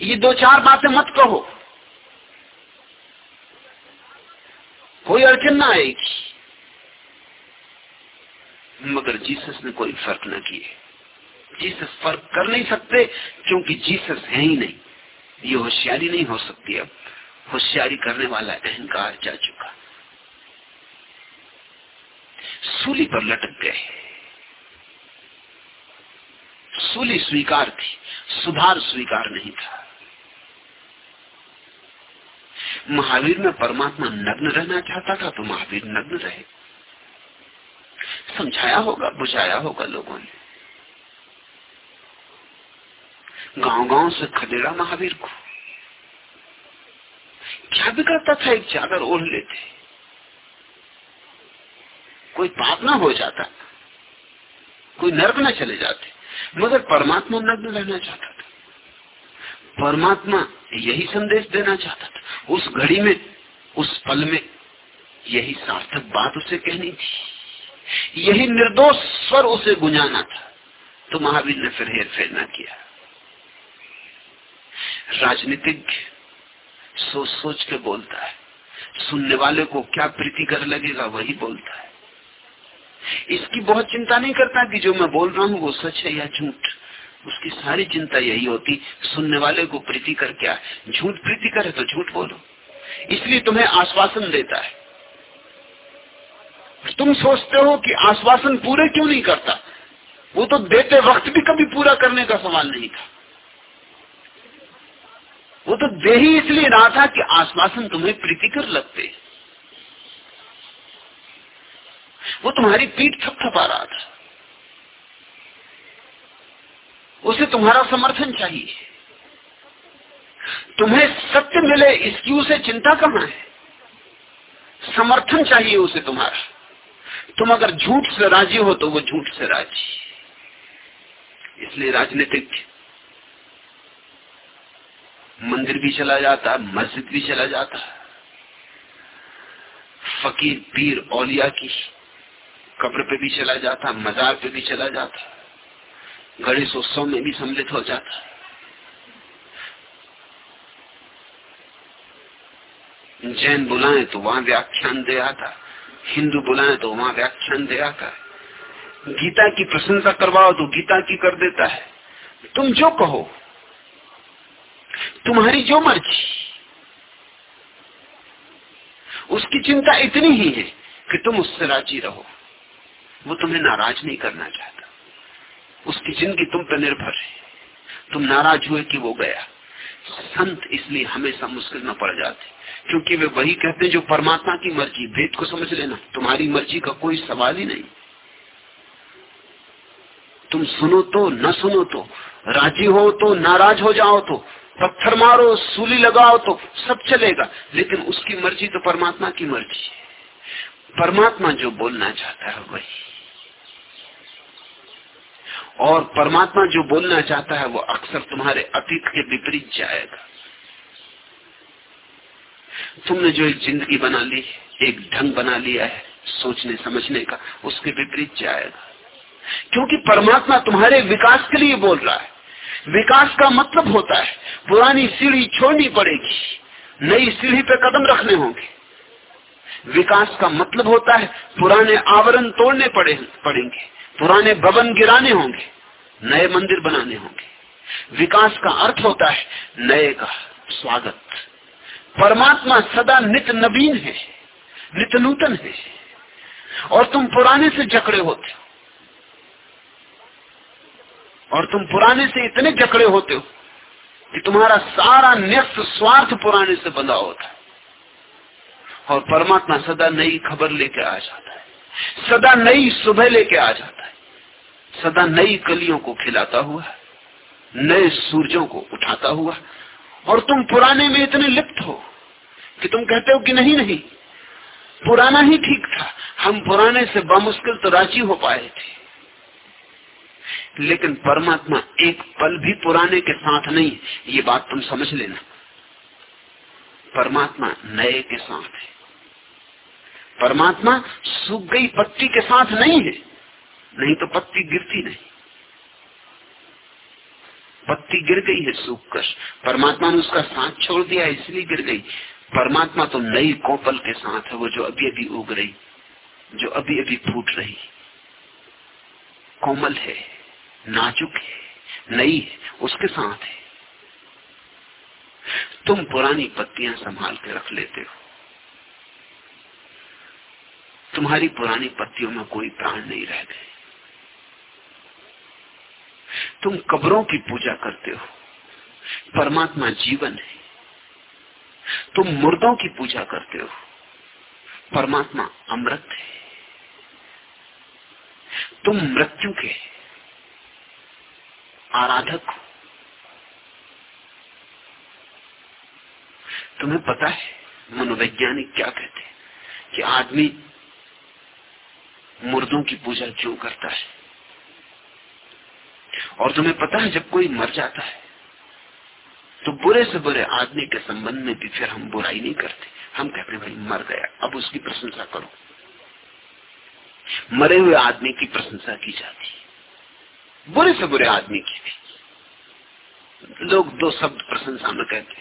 ये दो चार बातें मत कहो। कोई अड़चन ना आएगी। मगर जीसस ने कोई फ़र्क न किए। जीसस फ़र्क कर नहीं सकते, क्योंकि जीसस है ही नहीं। ये होशियारी नहीं हो सकती अब। होशियारी करने वाला अहंकार जा चुका। सूली पर लटक गए। सूली स्वीकार थी, सुधार स्वीकार नहीं था। महावीर में परमात्मा नग्न रहना चाहता था तो महावीर नग्न रहे। समझाया होगा, बुझाया होगा लोगों ने। गाँव गाँव से खदेड़ा महावीर को। क्या बिगड़ता था एक चादर ओढ़ लेते? कोई पाप ना हो जाता, कोई नर्क ना चले जाते, मगर परमात्मा नग्न रहना चाहता था। परमात्मा यही संदेश देना चाहता था। उस घड़ी में, उस पल में यही सार्थक बात उसे कहनी थी। यही निर्दोष स्वर उसे गुंजाना था। तो महावीर ने फिर हेर फेर न किया। राजनीतिक सोच सोच के बोलता है। सुनने वाले को क्या प्रीतिकर लगेगा वही बोलता है। इसकी बहुत चिंता नहीं करता कि जो मैं बोल रहा हूँ वो सच है या झूठ। उसकी सारी चिंता यही होती, सुनने वाले को प्रीति कर क्या? झूठ प्रीति करे तो झूठ बोलो। इसलिए तुम्हें आश्वासन देता है। तुम सोचते हो कि आश्वासन पूरे क्यों नहीं करता? वो तो देते वक्त भी कभी पूरा करने का सवाल नहीं था। वो तो दे ही इसलिए रहा था कि आश्वासन तुम्हें प्रीतिकर लगते। वो तुम्हारी पीठ थपथपा रहा था। उसे तुम्हारा समर्थन चाहिए। तुम्हें सत्य मिले इसकी उसे चिंता कहाँ है। समर्थन चाहिए उसे तुम्हारा। तुम अगर झूठ से राज़ी हो तो वो झूठ से राज़ी। इसलिए राजनीतिक मंदिर भी चला जाता है मस्जिद भी चला जाता। है फकीर पीर औलिया की कब्र पे भी चला जाता, मजार पे भी चला जाता। गणेश उत्सव में भी सम्मिलित हो जाता। जैन बुलाए तो वहाँ व्याख्यान दे आता। हिंदू बुलाए तो वहाँ व्याख्यान दे आता है। गीता की प्रशंसा करवाओ तो गीता की कर देता है। तुम जो कहो, तुम्हारी जो मर्ज़ी। उसकी चिंता इतनी ही है कि तुम उससे राज़ी रहो। वो तुम्हें नाराज़ नहीं करना चाहता। उसकी ज़िंदगी तुम पर निर्भर है। तुम नाराज़ हुए कि वो गया। संत इसलिए हमेशा मुश्किल न पड़ जाते। क्योंकि वे वही कहते हैं जो परमात्मा की मर्ज़ी, भेद को समझ लेना। तुम्हारी मर्ज़ी का कोई सवाल ही नहीं। तुम सुनो तो न सुनो तो राज़ी हो तो नाराज़ हो जाओ तो पत्थर मारो, सूली लगाओ तो सब चलेगा। लेकिन उसकी मर्ज़ी तो परमात्मा की मर्ज़ी है। परमात्मा जो बोलना चाहता है, वही। और परमात्मा जो बोलना चाहता है, वो अक्सर तुम्हारे अतीत के विपरीत जाएगा। तुमने जो एक ज़िंदगी बना ली, एक ढंग बना लिया है, सोचने, समझने का, उसके विपरीत जाएगा। क्योंकि परमात्मा तुम्हारे विकास के लिए बोल रहा है। विकास का मतलब होता है, पुरानी सीढ़ी छोड़नी पड़ेगी, नई सीढ़ी पे कदम रखने होंगे। विकास का मतलब होता है, पुराने आवरण तोड़ने पड़े, पड़ेंगे, पुराने भवन गिराने होंगे, नए मंदिर बनाने होंगे। विकास का अर्थ होता है, नए का स्वागत। परमात्मा सदा नित नवीन है, नित नूतन है। और तुम पुराने से जकड़े होते हो। और तुम पुराने से इतने जकड़े होते हो कि तुम्हारा सारा न्यस्त स्वार्थ पुराने से बंधा होता है। और परमात्मा सदा नई खबर लेके आ जाता है। सदा नई सुबह लेके आ जाता है। सदा नई कलियों को खिलाता हुआ, नए सूरजों को उठाता हुआ और तुम पुराने में इतने लिप्त हो कि तुम कहते हो कि नहीं नहीं, पुराना ही ठीक था। हम पुराने से बामुश्किल तो राज़ी हो पाए थे। लेकिन परमात्मा एक पल भी पुराने के साथ नहीं, ये बात तुम समझ लेना। परमात्मा नए के साथ है। परमात्मा सूख गई पत्ती के साथ नहीं है, नहीं तो पत्ती गिरती नहीं। पत्ती गिर गई है सूख कर। परमात्मा ने उसका साथ छोड़ दिया, इसलिए गिर गई। परमात्मा तो नई कोपल के साथ है, वो जो अभी अभी उग रही, जो अभी अभी फूट रही। कोमल है, नाजुक है, नई है, उसके साथ है। तुम पुरानी पत्तियाँ संभाल के रख लेते हो। तुम्हारी पुरानी पत्तियों में कोई प्राण नहीं रह गए। तुम कब्रों की पूजा करते हो। परमात्मा जीवन है। तुम मुर्दों की पूजा करते हो। परमात्मा अमृत है। तुम मृत्यु के आराधक हो। तुम्हें पता है, मनोवैज्ञानिक क्या कहते हैं कि आदमी मुर्दों की पूजा क्यों करता है? और तुम्हें पता है, जब कोई मर जाता है तो बुरे से बुरे आदमी के संबंध में भी फिर हम बुराई नहीं करते। हम कहते भाई, मर गया। अब उसकी प्रशंसा करो। मरे हुए आदमी की प्रशंसा की जाती बुरे से बुरे आदमी की भी। लोग दो शब्द प्रशंसा में कहते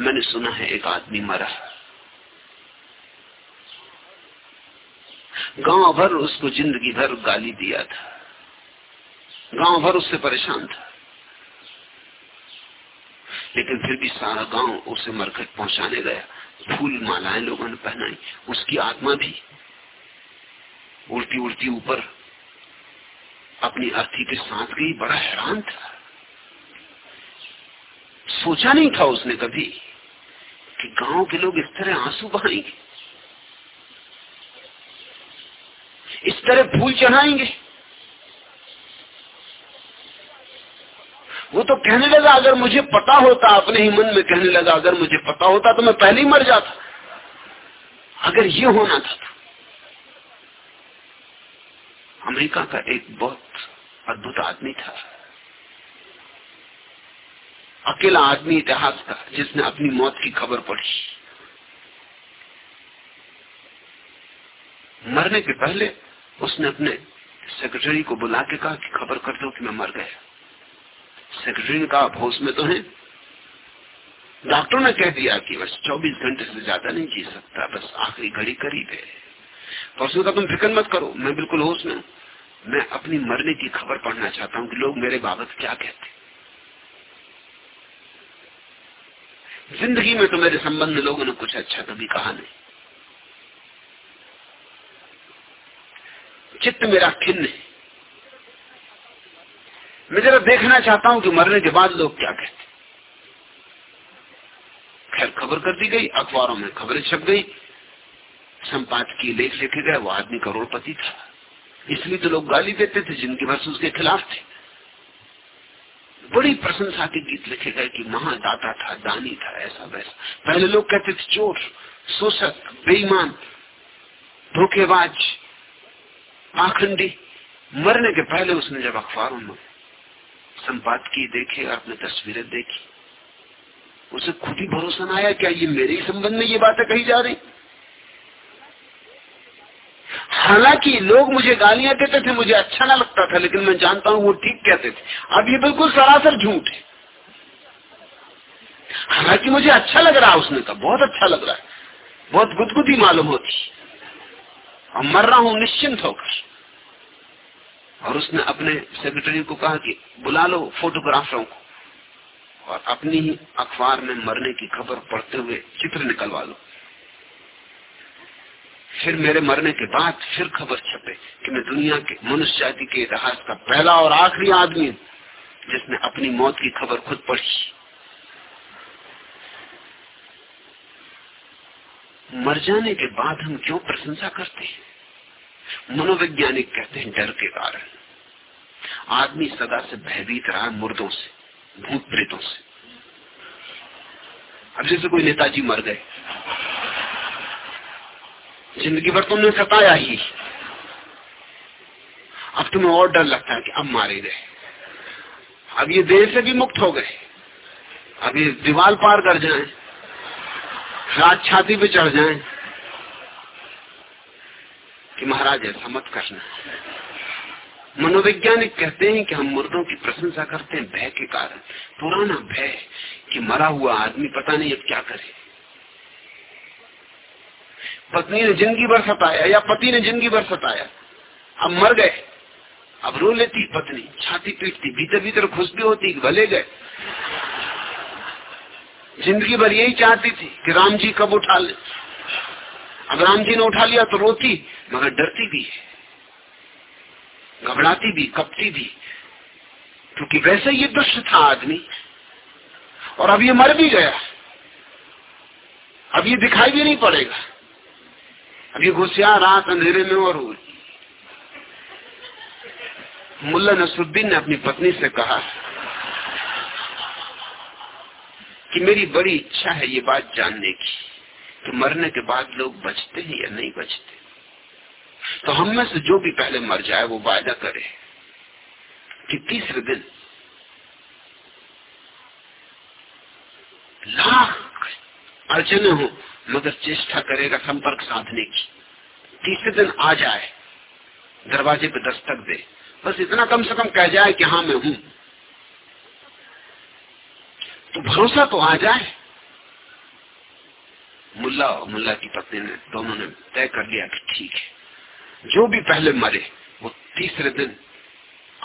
मैंने सुना है, एक आदमी मरा। गाँव भर उसको ज़िंदगी भर गाली दिया था। गाँव भर उससे परेशान था। लेकिन फिर भी सारा गाँव उसे मरकट पहुँचाने गया। फूल मालाएँ लोगों ने पहनाई, उसकी आत्मा भी। उड़ती उड़ती ऊपर अपनी अर्थी के साथ गई, बड़ा हैरान था। सोचा नहीं था उसने कभी कि गाँव के लोग इस तरह आँसू बहाएँगे। तरह फूल चढ़ाएँगे। वो तो कहने लगा, अगर मुझे पता होता, अपने ही मन में कहने लगा, अगर मुझे पता होता तो मैं पहले ही मर जाता। अगर ये होना था तो। अमेरिका का एक बहुत अद्भुत आदमी था। अकेला आदमी इतिहास का, जिसने अपनी मौत की खबर पढ़ी। मरने के पहले उसने अपने सेक्रेटरी को बुला के कहा कि खबर कर दो कि मैं मर गया। सेक्रेटरी ने कहा, आप होश में तो हैं? डॉक्टर ने कह दिया कि बस 24 घंटे से ज़्यादा नहीं जी सकता, बस आखिरी घड़ी करीब है। तो उसने कहा, तुम फ़िक्र मत करो, मैं बिल्कुल होश में मैं अपनी मरने की खबर पढ़ना चाहता हूँ कि लोग मेरे बाबत क्या कहते ज़िंदगी में तो मेरे संबंध लोगों ने कुछ अच्छा कभी कहा नहीं। चित्त मेरा खिन्न है। मैं जरा देखना चाहता हूँ कि मरने के बाद लोग क्या कहते खैर, खबर कर दी गई, अखबारों में खबरें छप गई। संपादकीय लेख लिखे गए, वो आदमी करोड़पति था। इसलिए तो लोग गाली देते थे, जिनके पास उसके खिलाफ थे। बड़ी प्रशंसा के गीत लिखे गए कि महादाता था, दानी था, ऐसा वैसा। पहले लोग कहते थे, चोर, शोषक, बेईमान, धोखेबाज पाखंडी मरने के पहले उसने जब अखबारों में संपादकीय देखे और अपने तस्वीरें देखी। उसे खुद ही भरोसा न आया, क्या ये मेरे ही संबंध में ये बातें कही जा रही? हालाँकि लोग मुझे गालियाँ देते थे, मुझे अच्छा ना लगता था, लेकिन मैं जानता हूँ वो ठीक कहते थे। अब ये बिल्कुल सरासर झूठ है। हालाँकि मुझे अच्छा लग रहा उसने कहा, बहुत अच्छा लग रहा है। बहुत गुदगुदी मालूम होती। और मर रहा हूँ, निश्चिंत होकर। और उसने अपने सेक्रेटरी को कहा कि बुला लो फोटोग्राफरों को। और अपनी ही अखबार में मरने की खबर पढ़ते हुए चित्र निकलवा लो। फिर मेरे मरने के बाद फिर खबर छपे कि मैं दुनिया के, मनुष्य जाति के इतिहास का पहला और आखिरी आदमी जिसने अपनी मौत की खबर खुद पढ़ी। मर जाने के बाद हम क्यों प्रशंसा करते हैं? मनोवैज्ञानिक कहते हैं डर के कारण। आदमी सदा से भयभीत रहा है मुर्दों से भूत प्रेतों से। अब जैसे कोई नेताजी मर गए ज़िंदगी भर तुमने सताया ही। अब तुम्हें और डर लगता है कि अब मारे गए। अब ये देह से भी मुक्त हो गए। अब ये दीवार पार कर जाएँ, रात छाती पे चढ़ जाए कि महाराज, ऐसा मत करना। मनोवैज्ञानिक कहते हैं कि हम मुर्दों की प्रशंसा करते हैं भय के कारण। पुराना भय कि मरा हुआ आदमी पता नहीं अब क्या करे। पत्नी ने ज़िंदगी भर सताया या पति ने ज़िंदगी भर सताया। अब मर गए। अब रो लेती पत्नी। छाती पीटती भीतर भीतर खुश भी होती भले गए। ज़िंदगी भर यही चाहती थी कि राम जी कब उठा ले। अब राम जी ने उठा लिया तो रोती, मगर डरती भी है। घबराती भी कपती भी। क्योंकि वैसे ये दुष्ट था आदमी। और अब ये मर भी गया। अब ये दिखाई भी नहीं पड़ेगा। अब ये घुसिया रात अंधेरे में और मुल्ला नसरुद्दीन ने अपनी पत्नी से कहा कि मेरी बड़ी इच्छा है ये बात जानने की। कि मरने के बाद लोग बचते हैं या नहीं बचते? तो हम में से जो भी पहले मर जाए, वो वायदा करे कि तीसरे दिन लाख अड़चने हो, मगर चेष्टा करेगा संपर्क साधने की। तीसरे दिन आ जाए, दरवाजे पे दस्तक दे। बस इतना कम से कम कह जाए कि हाँ मैं हूँ। तो भरोसा तो आ जाए। मुल्ला और मुल्ला की पत्नी ने दोनों ने तय कर लिया कि ठीक है। जो भी पहले मरे, वो तीसरे दिन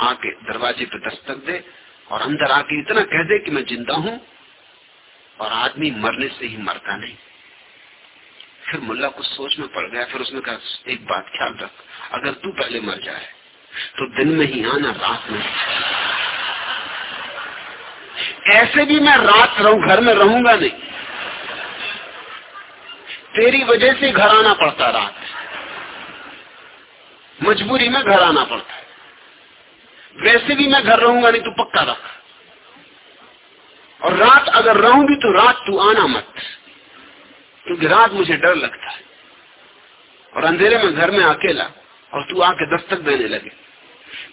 आके दरवाजे पे दस्तक दे और अंदर आके इतना कह दे कि मैं ज़िंदा हूँ और आदमी मरने से ही मरता नहीं। फिर मुल्ला कुछ सोच में पड़ गया, फिर उसने कहा, एक बात ख्याल रख, अगर तू पहले मर जाए तो दिन में ही आना, रात में ऐसे भी मैं रात रहूँ, घर में रहूँगा नहीं। तेरी वजह से घर आना पड़ता रात। मजबूरी में घर आना पड़ता है। वैसे भी मैं घर रहूँगा नहीं, तू पक्का रख। और रात अगर रहूँगी तो रात तू आना मत। क्योंकि रात मुझे डर लगता है। और अंधेरे में घर में अकेला, और तू आके दस्तक देने लगे।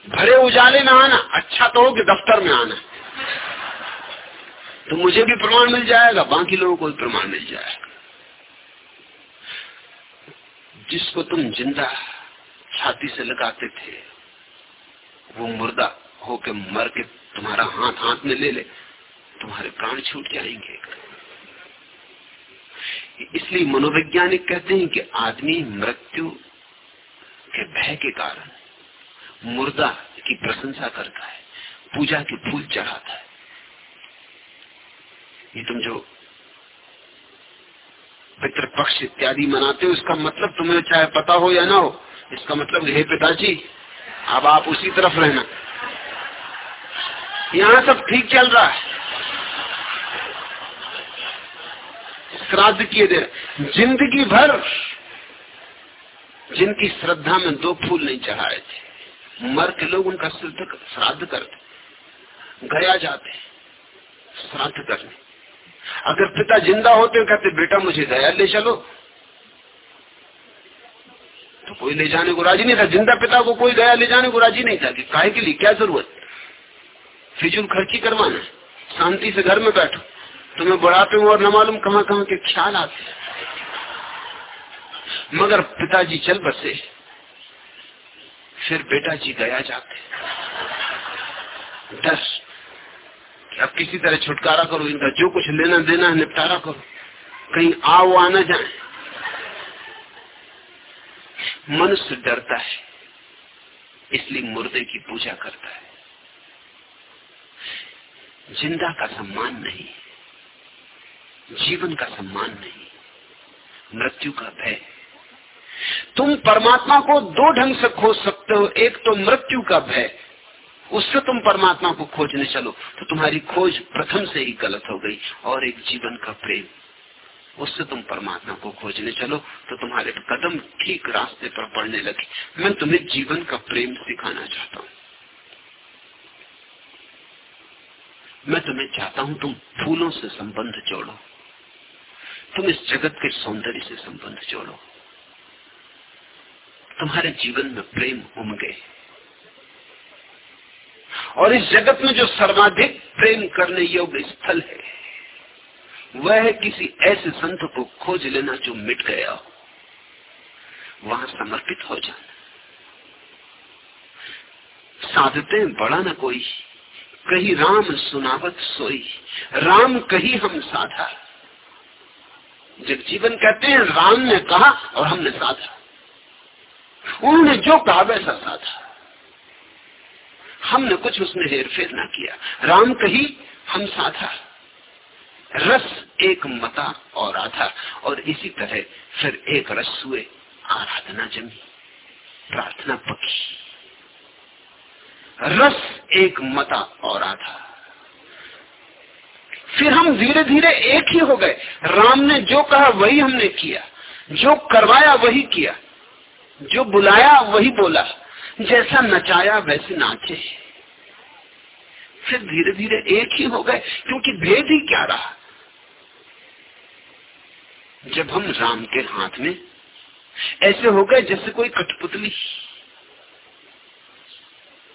भरे उजाले में आना अच्छा तो हो कि दफ्तर में आना। तो मुझे भी प्रमाण मिल जाएगा, बाकी लोगों को भी प्रमाण मिल जाएगा। जिसको तुम ज़िंदा छाती से लगाते थे, वो मुर्दा होके मर के तुम्हारा हाथ हाथ में ले ले, तुम्हारे प्राण छूट जाएँगे। इसलिए मनोवैज्ञानिक कहते हैं कि आदमी मृत्यु के भय के कारण मुर्दा की प्रशंसा करता है, पूजा के फूल चढ़ाता है। ये तुम जो पितृपक्ष इत्यादि मनाते हो, इसका मतलब तुम्हें चाहे पता हो या ना हो, इसका मतलब हे पिताजी, अब आप उसी तरफ़ रहना। यहाँ सब ठीक चल रहा है। श्राद्ध किए दे ज़िंदगी भर जिनकी श्रद्धा में दो फूल नहीं चढ़ाए थे, मर के लोग उनका श्राद्ध करते। गया जाते। श्राद्ध करने। अगर पिता ज़िंदा होते कहते, बेटा, मुझे गया ले चलो। तो कोई ले जाने को राज़ी नहीं था। ज़िंदा पिता को कोई गया ले जाने को राज़ी नहीं था कि काहे के लिए, क्या ज़रूरत? फिजूल खर्ची करवाना शांति से घर में बैठो। तुम्हें बढ़ाते हो और न मालूम कहाँ कहाँ के ख्याल आते मगर पिताजी चल बसे। फिर बेटा जी गया जाते डर। अब किसी तरह छुटकारा करो, इनका जो कुछ लेना देना है, निपटारा करो। कहीं आओ आना जाए। मनुष्य डरता है, इसलिए मुर्दे की पूजा करता है। ज़िंदा का सम्मान नहीं, जीवन का सम्मान नहीं, मृत्यु का भय। तुम परमात्मा को दो ढंग से खोज सकते हो, एक तो मृत्यु का भय उससे तुम परमात्मा को खोजने चलो तो तुम्हारी खोज प्रथम से ही गलत हो गई और एक जीवन का प्रेम। उससे तुम परमात्मा को खोजने चलो तो तुम्हारे कदम ठीक रास्ते पर पड़ने लगे। मैं तुम्हें जीवन का प्रेम सिखाना चाहता हूँ। मैं तुम्हें चाहता हूँ तुम फूलों से संबंध जोड़ो। तुम इस जगत के सौंदर्य से संबंध जोड़ो। तुम्हारे जीवन में प्रेम उमगे। और इस जगत में जो सर्वाधिक प्रेम करने योग्य स्थल है, वह है किसी ऐसे संत को खोज लेना जो मिट गया हो। वहाँ समर्पित हो जाना। साधते बड़ा न कोई, कही राम सुनावत सोई। राम कही हम साधा। जब जीवन कहते हैं, राम ने कहा और हमने साधा। उन्होंने जो कहा वैसा साधा। हमने कुछ उसमें हेर फेर ना किया। राम कही, हम साधा। रस एक मता और आधा, और इसी तरह फिर एक रस हुए, आराधना जमी, प्रार्थना पकी। रस एक मता और आधा। फिर हम धीरे धीरे एक ही हो गए। राम ने जो कहा वही हमने किया। जो करवाया वही किया। जो बुलाया वही बोला। जैसा नचाया वैसे नाचे। फिर धीरे धीरे एक ही हो गए, क्योंकि भेद ही क्या रहा? जब हम राम के हाथ में ऐसे हो गए जैसे कोई कठपुतली।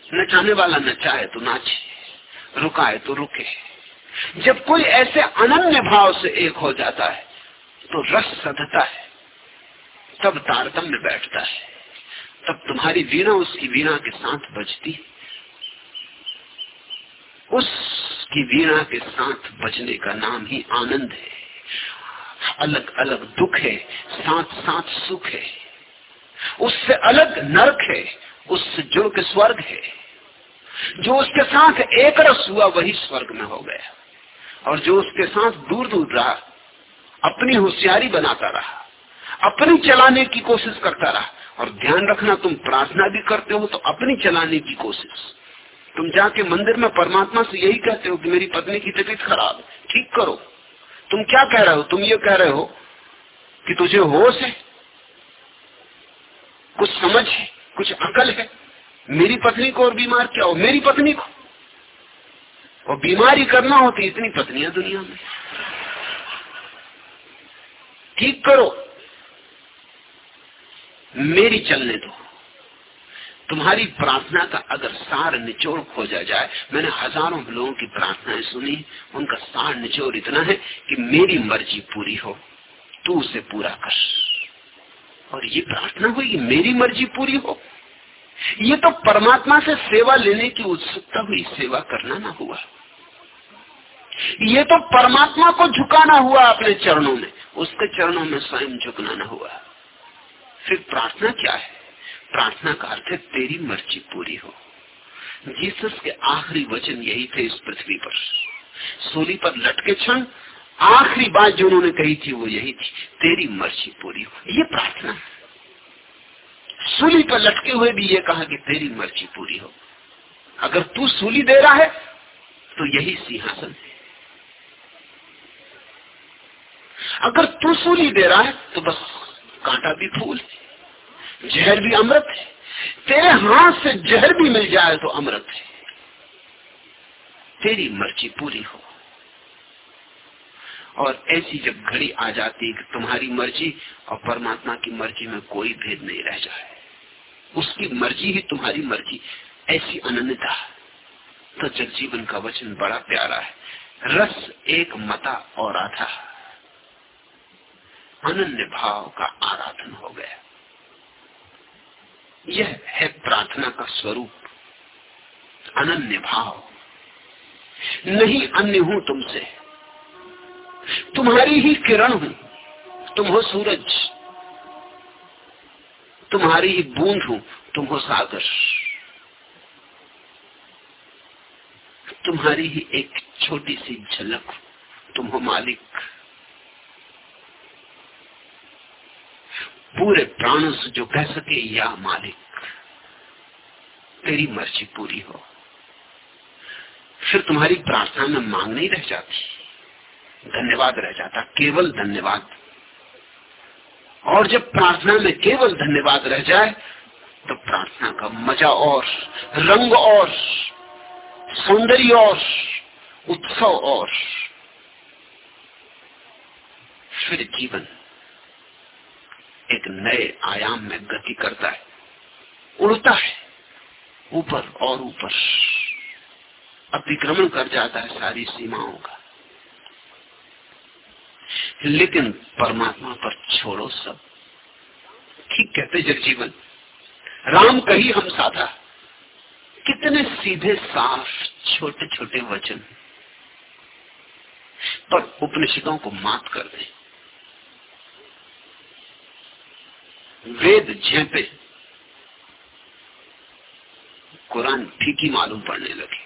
नचाने वाला नचाए तो नाचे, रुकाए तो रुके। जब कोई ऐसे अनन्य भाव से एक हो जाता है तो रस सधता है, तब तारतम्य बैठता है। तब तुम्हारी वीणा उसकी वीणा के साथ बजती। उसकी वीणा के साथ बजने का नाम ही आनंद है। अलग अलग दुख है साथ साथ सुख है। उससे अलग नरक है, उससे जुड़ के स्वर्ग है। जो उसके साथ एक रस हुआ, वही स्वर्ग में हो गया। और जो उसके साथ दूर दूर रहा, अपनी होशियारी बनाता रहा, अपनी चलाने की कोशिश करता रहा और ध्यान रखना, तुम प्रार्थना भी करते हो तो अपनी चलाने की कोशिश। तुम जाके मंदिर में परमात्मा से यही कहते हो कि मेरी पत्नी की तबीयत खराब है, ठीक करो। तुम क्या कह रहे हो? तुम ये कह रहे हो कि तुझे होश है? कुछ समझ है? कुछ अकल है? मेरी पत्नी को और बीमार क्या हो? मेरी पत्नी को। और बीमारी करना होती इतनी पत्नियाँ दुनिया में। ठीक करो। मेरी चलने दो। तुम्हारी प्रार्थना का अगर सार निचोड़ खोजा जाए, मैंने हज़ारों लोगों की प्रार्थनाएँ सुनी, उनका सार निचोड़ इतना है कि मेरी मर्ज़ी पूरी हो, तू उसे पूरा कर। और ये प्रार्थना हुई कि मेरी मर्ज़ी पूरी हो। ये तो परमात्मा से सेवा लेने की उत्सुकता हुई, सेवा करना ना हुआ। ये तो परमात्मा को झुकाना हुआ अपने चरणों में, उसके चरणों में स्वयं झुकना ना हुआ। फिर प्रार्थना क्या है? प्रार्थना का अर्थ है तेरी मर्ज़ी पूरी हो। जीसस के आखिरी वचन यही थे इस पृथ्वी पर। सोली पर लटके क्षण, आखिरी बात जो उन्होंने कही थी वो यही थी, तेरी मर्ज़ी पूरी हो। ये प्रार्थना सूली पर लटके हुए भी ये कहा कि तेरी मर्ज़ी पूरी हो। अगर तू सूली दे रहा है तो यही सिंहासन है। अगर तू सूली दे रहा है तो बस कांटा भी फूल है जहर भी अमृत है। तेरे हाथ से जहर भी मिल जाए तो अमृत है। तेरी मर्ज़ी पूरी हो। और ऐसी जब घड़ी आ जाती कि तुम्हारी मर्ज़ी और परमात्मा की मर्ज़ी में कोई भेद नहीं रह जाए, उसकी मर्ज़ी ही तुम्हारी मर्ज़ी। ऐसी अनन्यता तो जगजीवन का वचन बड़ा प्यारा है। रस एक मता और आधा। अनन्य भाव का आराधन हो गया। यह है प्रार्थना का स्वरूप। अनन्य भाव। नहीं अन्य हूँ तुमसे। तुम्हारी ही किरण हूँ। तुम हो सूरज। तुम्हारी ही बूंद हूँ। तुम हो सागर। तुम्हारी ही एक छोटी सी झलक। तुम हो मालिक। पूरे प्राणों से जो कह सके, या मालिक, तेरी मर्ज़ी पूरी हो। फिर तुम्हारी प्रार्थना में मांग नहीं रह जाती। धन्यवाद रह जाता, केवल धन्यवाद। और जब प्रार्थना में केवल धन्यवाद रह जाए तो प्रार्थना का मज़ा और, रंग और, सौंदर्य और, उत्सव और, फिर जीवन। एक नए आयाम में गति करता है। उड़ता है। ऊपर और ऊपर। अतिक्रमण कर जाता है सारी सीमाओं का। लेकिन परमात्मा पर छोड़ो सब। ठीक कहते जगजीवन, राम कही हम साधा। कितने सीधे, साफ़ छोटे छोटे वचन। पर उपनिषदों को मात कर दे। वेद झेपे कुरान फीकी मालूम पड़ने लगे।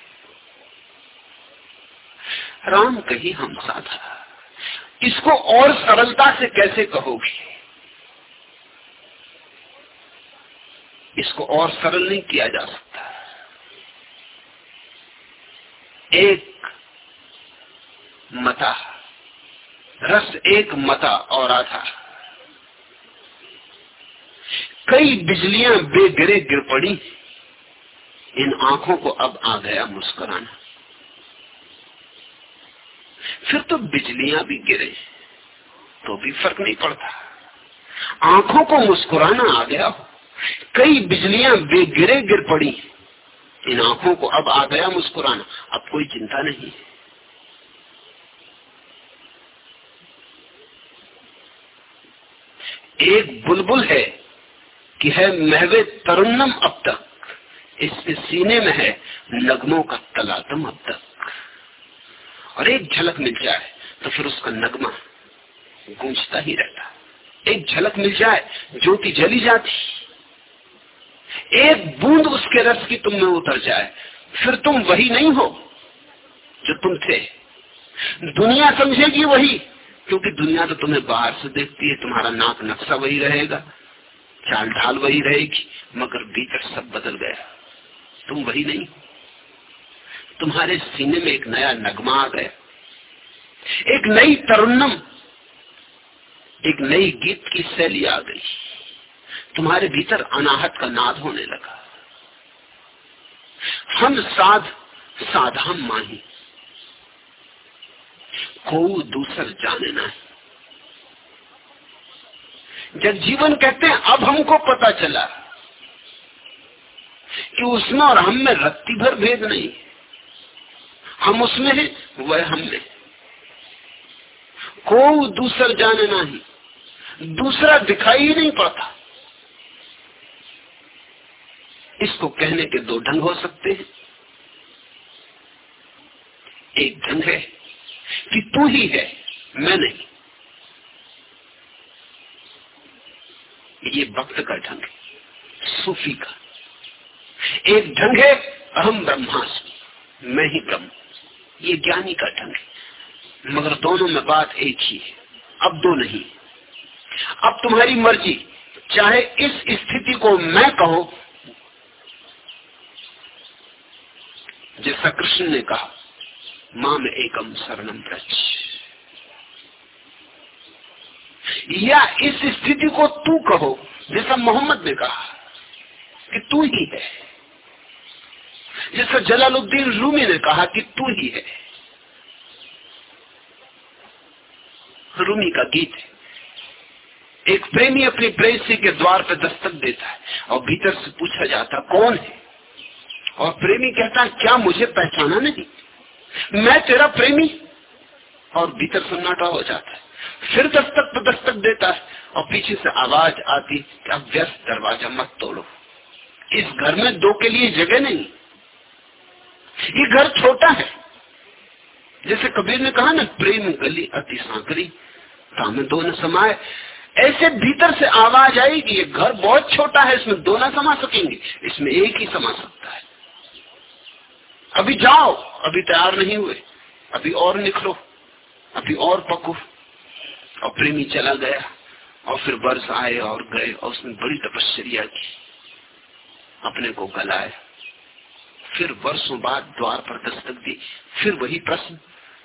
राम कही, हम साधा। इसको और सरलता से कैसे कहोगे? इसको और सरल नहीं किया जा सकता। एक मता, रस एक मता और आधा। कई बिजलियाँ बेगिरे गिर पड़ी। इन आँखों को अब आ गया मुस्कुराना। फिर तो बिजलियाँ भी गिरे तो भी फ़र्क नहीं पड़ता। आँखों को मुस्कुराना आ गया। हो कई बिजलियाँ बेगिरे गिर पड़ी। इन आँखों को अब आ गया मुस्कुराना। अब कोई चिंता नहीं। एक बुलबुल है। कि है महवे तरुन्नम अब तक इसके सीने में है नगमों का तलातम अब तक और एक झलक मिल जाए तो फिर उसका नगमा गूंजता ही रहता। एक झलक मिल जाए, ज्योति जली जाती। एक बूंद उसके रस की तुम में उतर जाए, फिर तुम वही नहीं हो जो तुम थे। दुनिया समझेगी वही, क्योंकि दुनिया तो तुम्हें बाहर से देखती है, तुम्हारा नाक नक्शा वही रहेगा। चाल ढाल वही रहेगी, मगर भीतर सब बदल गया। तुम वही नहीं तुम्हारे सीने में एक नया नगमा आ गया। एक नई तरुन्नम, एक नई गीत की शैली आ गई। तुम्हारे भीतर अनाहत का नाद होने लगा। हम साध साधा माही। को दूसर जाने ना जब जीवन कहते हैं, अब हमको पता चला कि उसमें और हम में रत्ती भर भेद नहीं। हम उसमें हैं, वह हम में। को दूसर जाने नहीं, दूसरा दिखाई ही नहीं पड़ता इसको कहने के दो ढंग हो सकते हैं। एक ढंग है कि तू ही है, मैं नहीं। ये भक्त का ढंग है। सूफी का। एक ढंग है, अहम ब्रह्मास्मि। मैं ही ब्रह्म। ये ज्ञानी का ढंग है। मगर दोनों में बात एक ही है। अब दो नहीं अब तुम्हारी मर्ज़ी। चाहे इस स्थिति को मैं कहो, जैसा कृष्ण ने कहा, माँ में एकम शरणम ब्रज या इस स्थिति को तू कहो, जैसा मोहम्मद ने कहा, कि तू ही है। जैसा जलालुद्दीन रूमी ने कहा कि तू ही है। रूमी का गीत है। एक प्रेमी अपनी प्रेसी के द्वार पर दस्तक देता है और भीतर से पूछा जाता, कौन है? और प्रेमी कहता क्या मुझे पहचाना नहीं? मैं तेरा प्रेमी? और भीतर सन्नाटा हो जाता है। फिर दस्तक पर दस्तक देता है। और पीछे से आवाज़ आती कि अब व्यस्त दरवाज़ा मत तोड़ो। इस घर में दो के लिए जगह नहीं। ये घर छोटा है। जैसे कबीर ने कहा ना, प्रेम गली अति सांकरी तामे दो न समाये ऐसे भीतर से आवाज़ आएगी, ये घर बहुत छोटा है, इसमें दो ना समा सकेंगे। इसमें एक ही समा सकता है। अभी जाओ, अभी तैयार नहीं हुए, अभी और निकलो अभी और पको। और प्रेमी चला गया और फिर वर्ष आए और गए और उसने बड़ी तपस्या की, अपने को गलाया। फिर वर्षों बाद द्वार पर दस्तक दी। फिर वही प्रश्न,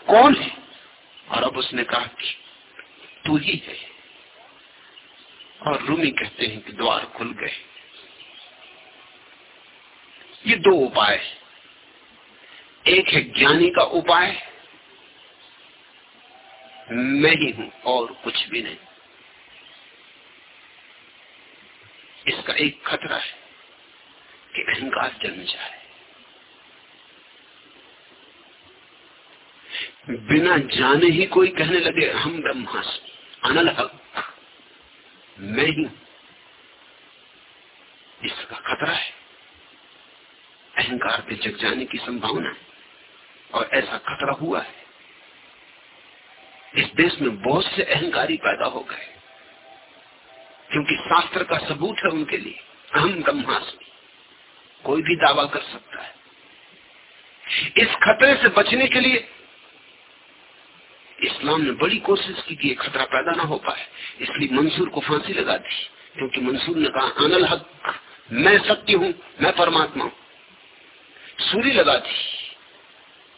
कौन है? और अब उसने कहा कि तू ही है। और रूमी कहते हैं कि द्वार खुल गए। ये दो उपाय एक है ज्ञानी का उपाय मैं ही हूँ और कुछ भी नहीं। इसका एक खतरा है कि अहंकार जन्म जाए। बिना जाने ही कोई कहने लगे, हम ब्रह्मास्मि, अनल हक, मैं ही इसका खतरा है। अहंकार के जग जाने की संभावना है और ऐसा खतरा हुआ है इस देश में बहुत से अहंकारी पैदा हो गए। क्योंकि शास्त्र का सबूत है उनके लिए, अहम ब्रह्मास्मि। कोई भी दावा कर सकता है। इस खतरे से बचने के लिए इस्लाम ने बड़ी कोशिश की कि खतरा पैदा ना हो पाए। इसलिए मंसूर को फांसी लगा दी। क्योंकि मंसूर ने कहा, अनल हक, मैं सत्य हूँ, मैं परमात्मा हूँ। सूरी लगा दी।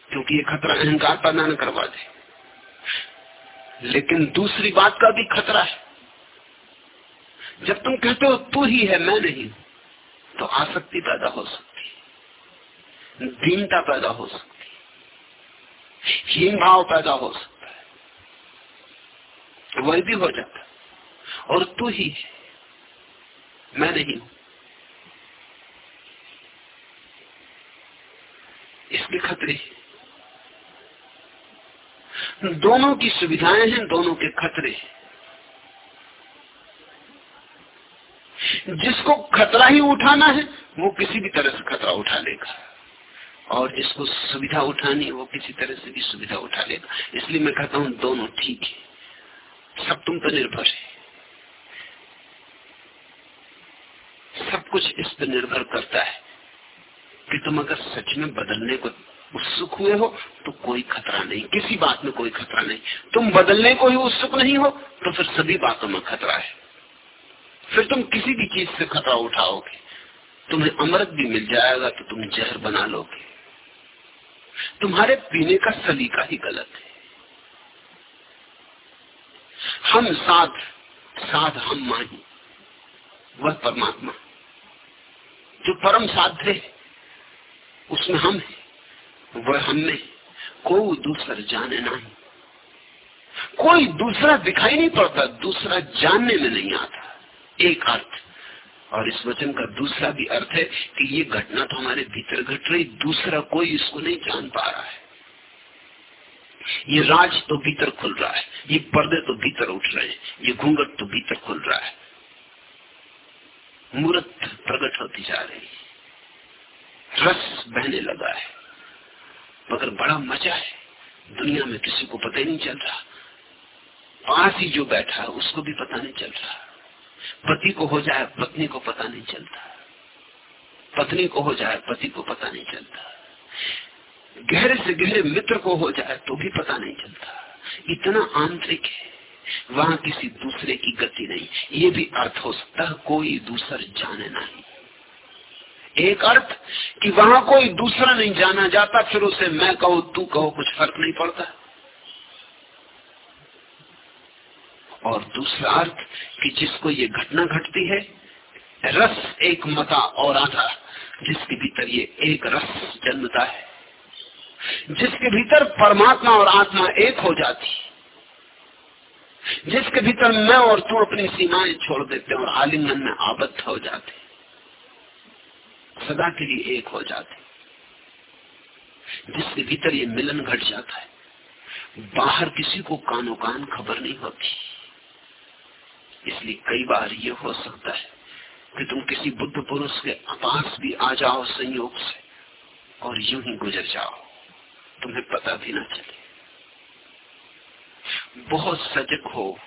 क्योंकि ये खतरा अहंकार पैदा न करवा दे। लेकिन दूसरी बात का भी खतरा है। जब तुम कहते हो तू ही है, मैं नहीं तो आसक्ति पैदा हो सकती दीनता पैदा हो सकती हीन भाव पैदा हो सकता है, वह भी हो जाता और तू ही है, मैं नहीं हूँ। इसके खतरे दोनों की सुविधाएँ हैं, दोनों के खतरे हैं। जिसको खतरा ही उठाना है, वो किसी भी तरह से खतरा उठा लेगा। और जिसको सुविधा उठानी वो किसी तरह से भी सुविधा उठा लेगा। इसलिए मैं कहता हूँ, दोनों ठीक है। सब तुम पर निर्भर है। सब कुछ इस पर निर्भर करता है कि तुम अगर सच में बदलने को उत्सुक हुए हो तो कोई खतरा नहीं। किसी बात में कोई खतरा नहीं। तुम बदलने को ही उत्सुक नहीं हो तो फिर सभी बातों में खतरा है। फिर तुम किसी भी चीज़ से खतरा उठाओगे। तुम्हें अमृत भी मिल जाएगा तो तुम जहर बना लोगे। तुम्हारे पीने का सलीका ही गलत है। हम साध साध हम माही, वह परमात्मा। जो परम साध्य है, उसमें हम है। वह हम कोई दूसरा जाने नहीं। कोई दूसरा दिखाई नहीं पड़ता, दूसरा जानने में नहीं आता। एक अर्थ। और इस वचन का दूसरा भी अर्थ है कि ये घटना तो हमारे भीतर घट रही, दूसरा कोई इसको नहीं जान पा रहा है। ये राज तो भीतर खुल रहा है, ये पर्दे तो भीतर उठ रहे हैं, ये घूंघट तो भीतर खुल रहा है। मूर्त प्रकट होती जा रही है। रस बहने लगा है। मगर बड़ा मज़ा है। दुनिया में किसी को पता ही नहीं चल रहा। पास ही जो बैठा है उसको भी पता नहीं चल रहा। पति को हो जाए, पत्नी को पता नहीं चलता। पत्नी को हो जाए, पति को पता नहीं चलता। गहरे से गहरे मित्र को हो जाए तो भी पता नहीं चलता। इतना आंतरिक है। वहाँ किसी दूसरे की गति नहीं। ये भी अर्थ हो सकता है, कोई दूसर जाने नहीं। एक अर्थ कि वहाँ कोई दूसरा नहीं जाना जाता, फिर उसे मैं कहो, तू कहो, कुछ फ़र्क नहीं पड़ता। और दूसरा अर्थ कि जिसको ये घटना घटती है, रस एक मता और आधा, जिसके भीतर ये एक रस जन्मता है। जिसके भीतर परमात्मा और आत्मा एक हो जाती, जिसके भीतर मैं और तू अपनी सीमाएँ छोड़ देते और आलिंगन में आबद्ध हो जाते सदा के लिए एक हो जाते। जिसके भीतर ये मिलन घट जाता है, बाहर किसी को कानो कान खबर नहीं होती। इसलिए कई बार ये हो सकता है कि तुम किसी बुद्ध पुरुष के पास भी आ जाओ संयोग से और यूँ ही गुजर जाओ। तुम्हें पता भी ना चले। बहुत सजग हो,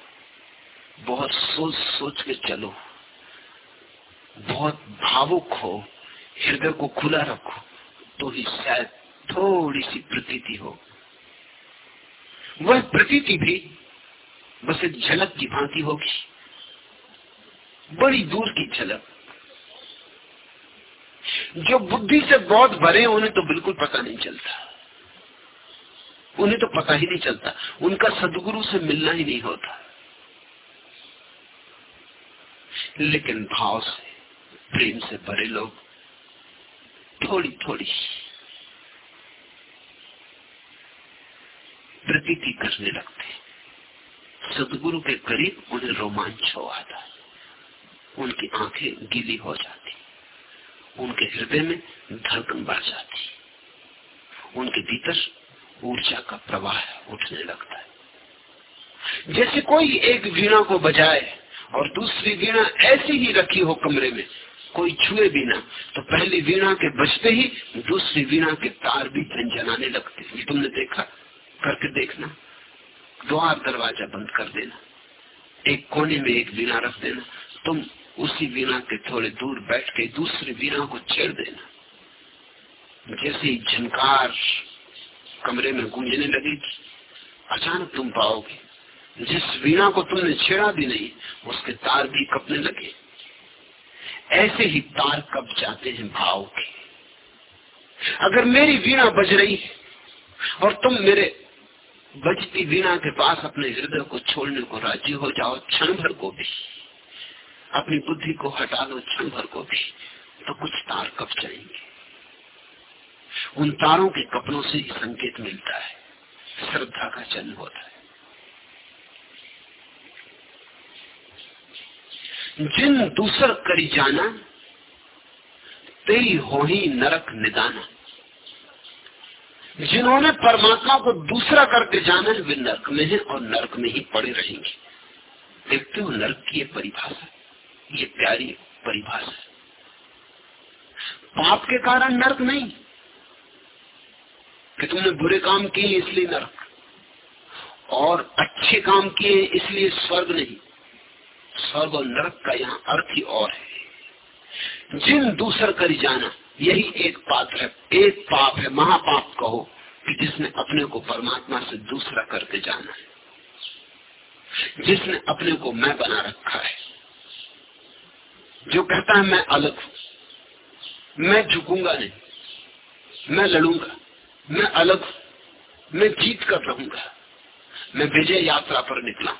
बहुत सोच सोच के चलो, बहुत भावुक हो हृदय को खुला रखो तो ही शायद थोड़ी सी प्रतीति हो। वह प्रतीति भी बस एक झलक की भांति होगी। बड़ी दूर की झलक। जो बुद्धि से बहुत भरे उन्हें तो बिल्कुल पता नहीं चलता। उन्हें तो पता ही नहीं चलता। उनका सदगुरु से मिलना ही नहीं होता। लेकिन भाव से, प्रेम से भरे लोग थोड़ी थोड़ी। प्रतीति करने लगते सदगुरु के करीब उन्हें रोमांच हो आता उनकी आँखें गीली हो जाती उनके हृदय में धड़कन बढ़ जाती उनके भीतर ऊर्जा का प्रवाह उठने लगता है। जैसे कोई एक वीणा को बजाए और दूसरी वीणा ऐसी ही रखी हो कमरे में कोई छुए बिना। तो पहली वीणा के बजते ही दूसरी वीणा के तार भी झंझनाने लगते तुमने देखा? करके देखना। द्वार दरवाज़ा बंद कर देना। एक कोने में एक वीणा रख देना। तुम उसी वीणा के थोड़े दूर बैठ के दूसरी वीणा को छेड़ देना। जैसे झनकार कमरे में गूंजने लगेगी, अचानक तुम पाओगे, जिस वीणा को तुमने छेड़ा भी नहीं, उसके तार भी कपने लगे। ऐसे ही तार कब जाते हैं भाव के। अगर मेरी वीणा बज रही है और तुम मेरे बजती वीणा के पास अपने हृदय को छोड़ने को राज़ी हो जाओ, क्षण भर को भी, अपनी बुद्धि को हटा लो क्षण भर को भी तो कुछ तार कप जाएँगे? उन तारों के कपड़ों से ही संकेत मिलता है, श्रद्धा का जन्म होता है। जिन दूसर करी जाना तेरी हो ही नरक निदाना। जिन्होंने परमात्मा को दूसरा करके जाना है वे नरक में है और नरक में ही पड़े रहेंगे। देखते हो, नरक की ये परिभाषा, ये प्यारी परिभाषा। पाप के कारण नरक नहीं, कि तुमने बुरे काम किए, इसलिए नरक। और अच्छे काम किए, इसलिए स्वर्ग नहीं। स्वर्ग और नरक का यहाँ अर्थ ही और है। जिन दूसर कर जाना, यही एक पात्र है। एक पाप है, महापाप कहो कि जिसने अपने को परमात्मा से दूसरा करके जाना है। जिसने अपने को मैं बना रखा है। जो कहता है, मैं अलग हूँ। मैं झुकूँगा नहीं। मैं लड़ूँगा। मैं अलग मैं जीत कर रहूँगा। मैं विजय यात्रा पर निकला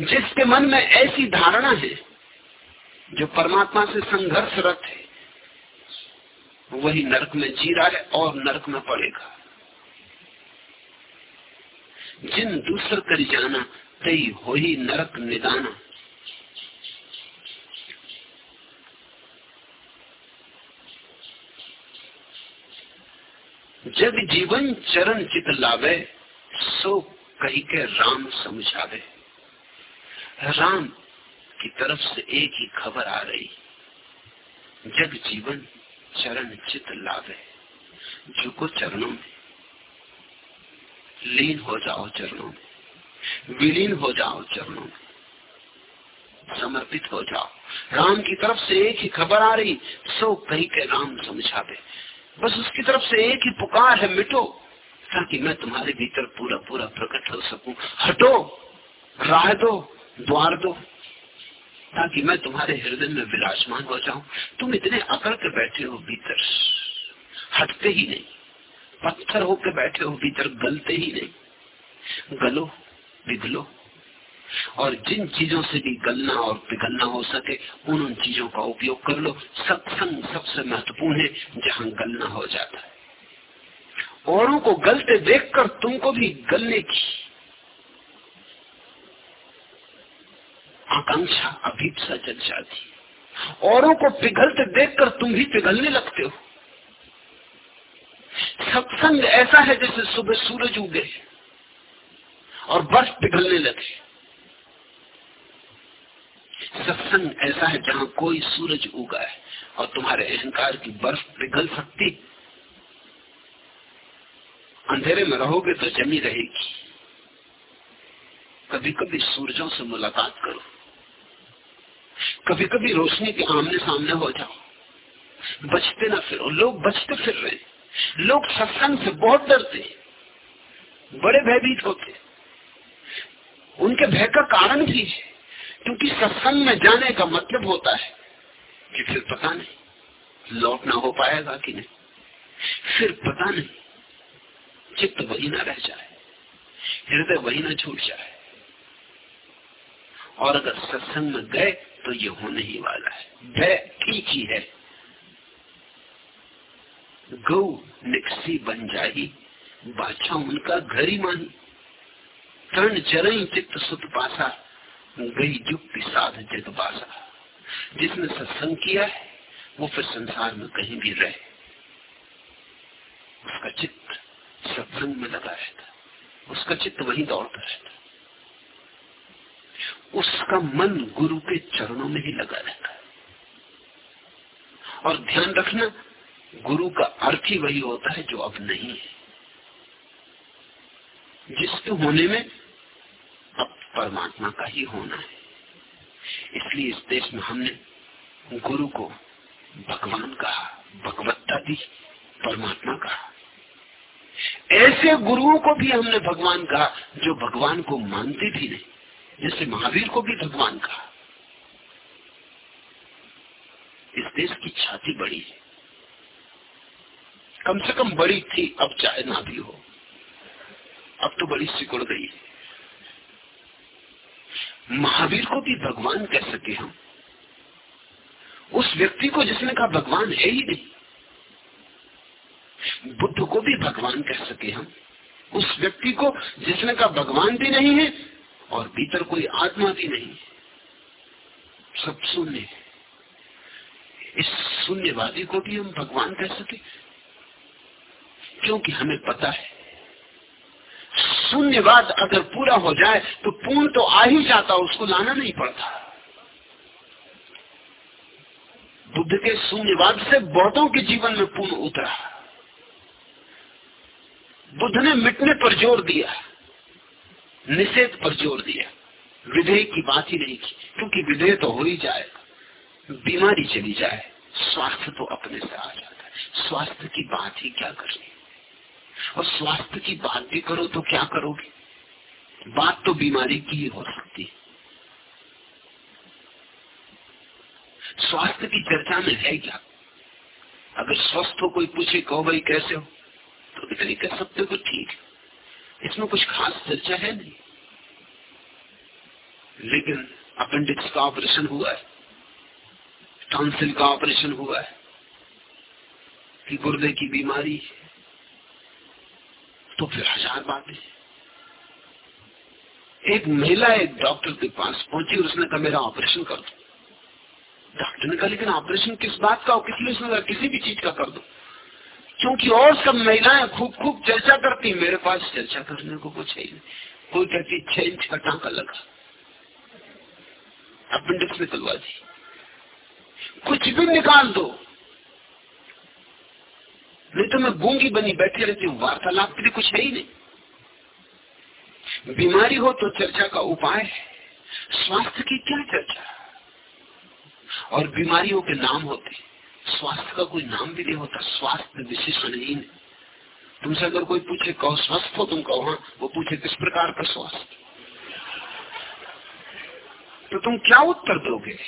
जिसके मन में ऐसी धारणा है, जो परमात्मा से संघर्षरत है, वही नरक में जी रहा है और नरक में पड़ेगा। जिन दूसर कर जाना तई हो ही नरक निदाना। जब जीवन चरण चित लावे, सो कही के राम समझावे। राम की तरफ़ से एक ही खबर आ रही। जग जीवन चरण चित लावे झुको चरणों में लीन हो जाओ चरणों में विलीन हो जाओ चरणों में समर्पित हो जाओ। राम की तरफ़ से एक ही खबर आ रही, सो कही के राम समझावे। बस उसकी तरफ़ से एक ही पुकार है, मिटो, ताकि मैं तुम्हारे भीतर पूरा पूरा प्रकट हो सकूँ। हटो, राह दो। द्वार दो, ताकि मैं तुम्हारे हृदय में विराजमान हो जाऊँ। तुम इतने अकड़ के बैठे हो भीतर, हटते ही नहीं। पत्थर होकर बैठे हो भीतर, गलते ही नहीं। गलो, पिघलो। और जिन चीज़ों से भी गलना और पिघलना हो सके, उन उन चीज़ों का उपयोग कर लो। सत्संग सबसे महत्वपूर्ण है, जहाँ गलना हो जाता है। औरों को गलते देखकर तुमको भी गलने की आकांक्षा अभीपसा जल जाती औरों को पिघलते देखकर तुम भी पिघलने लगते हो। सत्संग ऐसा है जैसे सुबह सूरज उगे और बर्फ़ पिघलने लगे। सत्संग ऐसा है जहाँ कोई सूरज उगा है और तुम्हारे अहंकार की बर्फ़ पिघल सकती। अंधेरे में रहोगे तो जमी रहेगी। कभी कभी सूरजों से मुलाकात करो। कभी कभी रोशनी के आमने सामने हो जाओ। बचते ना फिरो। लोग बचते फिर रहे। लोग सत्संग से बहुत डरते बड़े भयभीत होते उनके भय का कारण भी है। क्योंकि सत्संग में जाने का मतलब होता है कि फिर पता नहीं लौटना हो पाएगा कि नहीं। फिर पता नहीं, चित्त वही ना रह जाए। हृदय वही ना छूट जाए। और अगर सत्संग में गए तो ये होने ही वाला है। भय ठीक ही है। गौ निकसी बन जाही बाछा उनका घर ही मानी। तरण चरई चित्त सुत पासा गई युक्ति साध जग बासा। जिसने सत्संग किया है वो फिर संसार में कहीं भी रहे। उसका चित्त सत्संग में लगा रहता उसका चित्त वहीं दौड़ता रहता उसका मन गुरु के चरणों में ही लगा रहता है। और ध्यान रखना, गुरु का अर्थ ही वही होता है जो अब नहीं है। जिसके होने में अब परमात्मा का ही होना है। इसलिए इस देश में हमने गुरु को भगवान कहा, भगवत्ता दी, परमात्मा कहा। ऐसे गुरुओं को भी हमने भगवान कहा जो भगवान को मानते भी नहीं। जैसे महावीर को भी भगवान कहा। इस देश की छाती बड़ी है। कम से कम बड़ी थी, अब चाहे ना भी हो। अब तो बड़ी सिकुड़ गई है। महावीर को भी भगवान कह सके हम। उस व्यक्ति को जिसने कहा भगवान है ही नहीं, बुद्ध को भी भगवान कह सके हम। उस व्यक्ति को जिसने कहा भगवान भी नहीं है और भीतर कोई आत्मा भी नहीं सब शून्य इस शून्यवादी को भी हम भगवान कह सके, क्योंकि हमें पता है, शून्यवाद अगर पूरा हो जाए तो पूर्ण तो आ ही जाता, उसको लाना नहीं पड़ता। बुद्ध के शून्यवाद से बहुतों के जीवन में पूर्ण उतरा। बुद्ध ने मिटने पर ज़ोर दिया। निषेध पर ज़ोर दिया। विधेय की बात ही नहीं की, क्योंकि विधेय तो हो ही जाएगा बीमारी चली जाए, स्वास्थ्य तो अपने से आ जाता है। स्वास्थ्य की बात ही क्या करनी? और स्वास्थ्य की बात भी करो तो क्या करोगे? बात तो बीमारी की ही सकती है। स्वास्थ्य की चर्चा में है क्या? अगर स्वस्थ हो, कोई पूछे, कहो भाई, कैसे हो? तो इतनी कह सकते हो तो ठीक है। इसमें कुछ खास चर्चा है नहीं। लेकिन अपेंडिक्स का ऑपरेशन हुआ है। टॉन्सिल का ऑपरेशन हुआ है कि गुर्दे की बीमारी तो फिर हज़ार बातें एक महिला एक डॉक्टर के पास पहुँची और उसने कहा, मेरा ऑपरेशन कर दो। डॉक्टर ने कहा, लेकिन ऑपरेशन किस बात का किस लिए उसने किसी भी चीज़ का कर दो। क्योंकि और सब महिलाएँ खूब खूब चर्चा करती मेरे पास चर्चा करने को कुछ है नहीं। कोई कहती, छह इंच का टांका लगा। अपेंडिक्स निकलवा दी कुछ भी निकाल दो। नहीं तो मैं गूँगी बनी बैठी रहती हूँ, वार्तालाप के लिए कुछ है ही नहीं। बीमारी हो तो चर्चा का उपाय है। स्वास्थ्य की क्या चर्चा? और बीमारियों के नाम होते स्वास्थ्य का कोई नाम भी नहीं होता, स्वास्थ्य विशेषणहीन तुमसे अगर कोई पूछे, कहो स्वस्थ हो तुम? कहो हाँ। वो पूछे, किस प्रकार का स्वास्थ्य? तो तुम क्या उत्तर दोगे?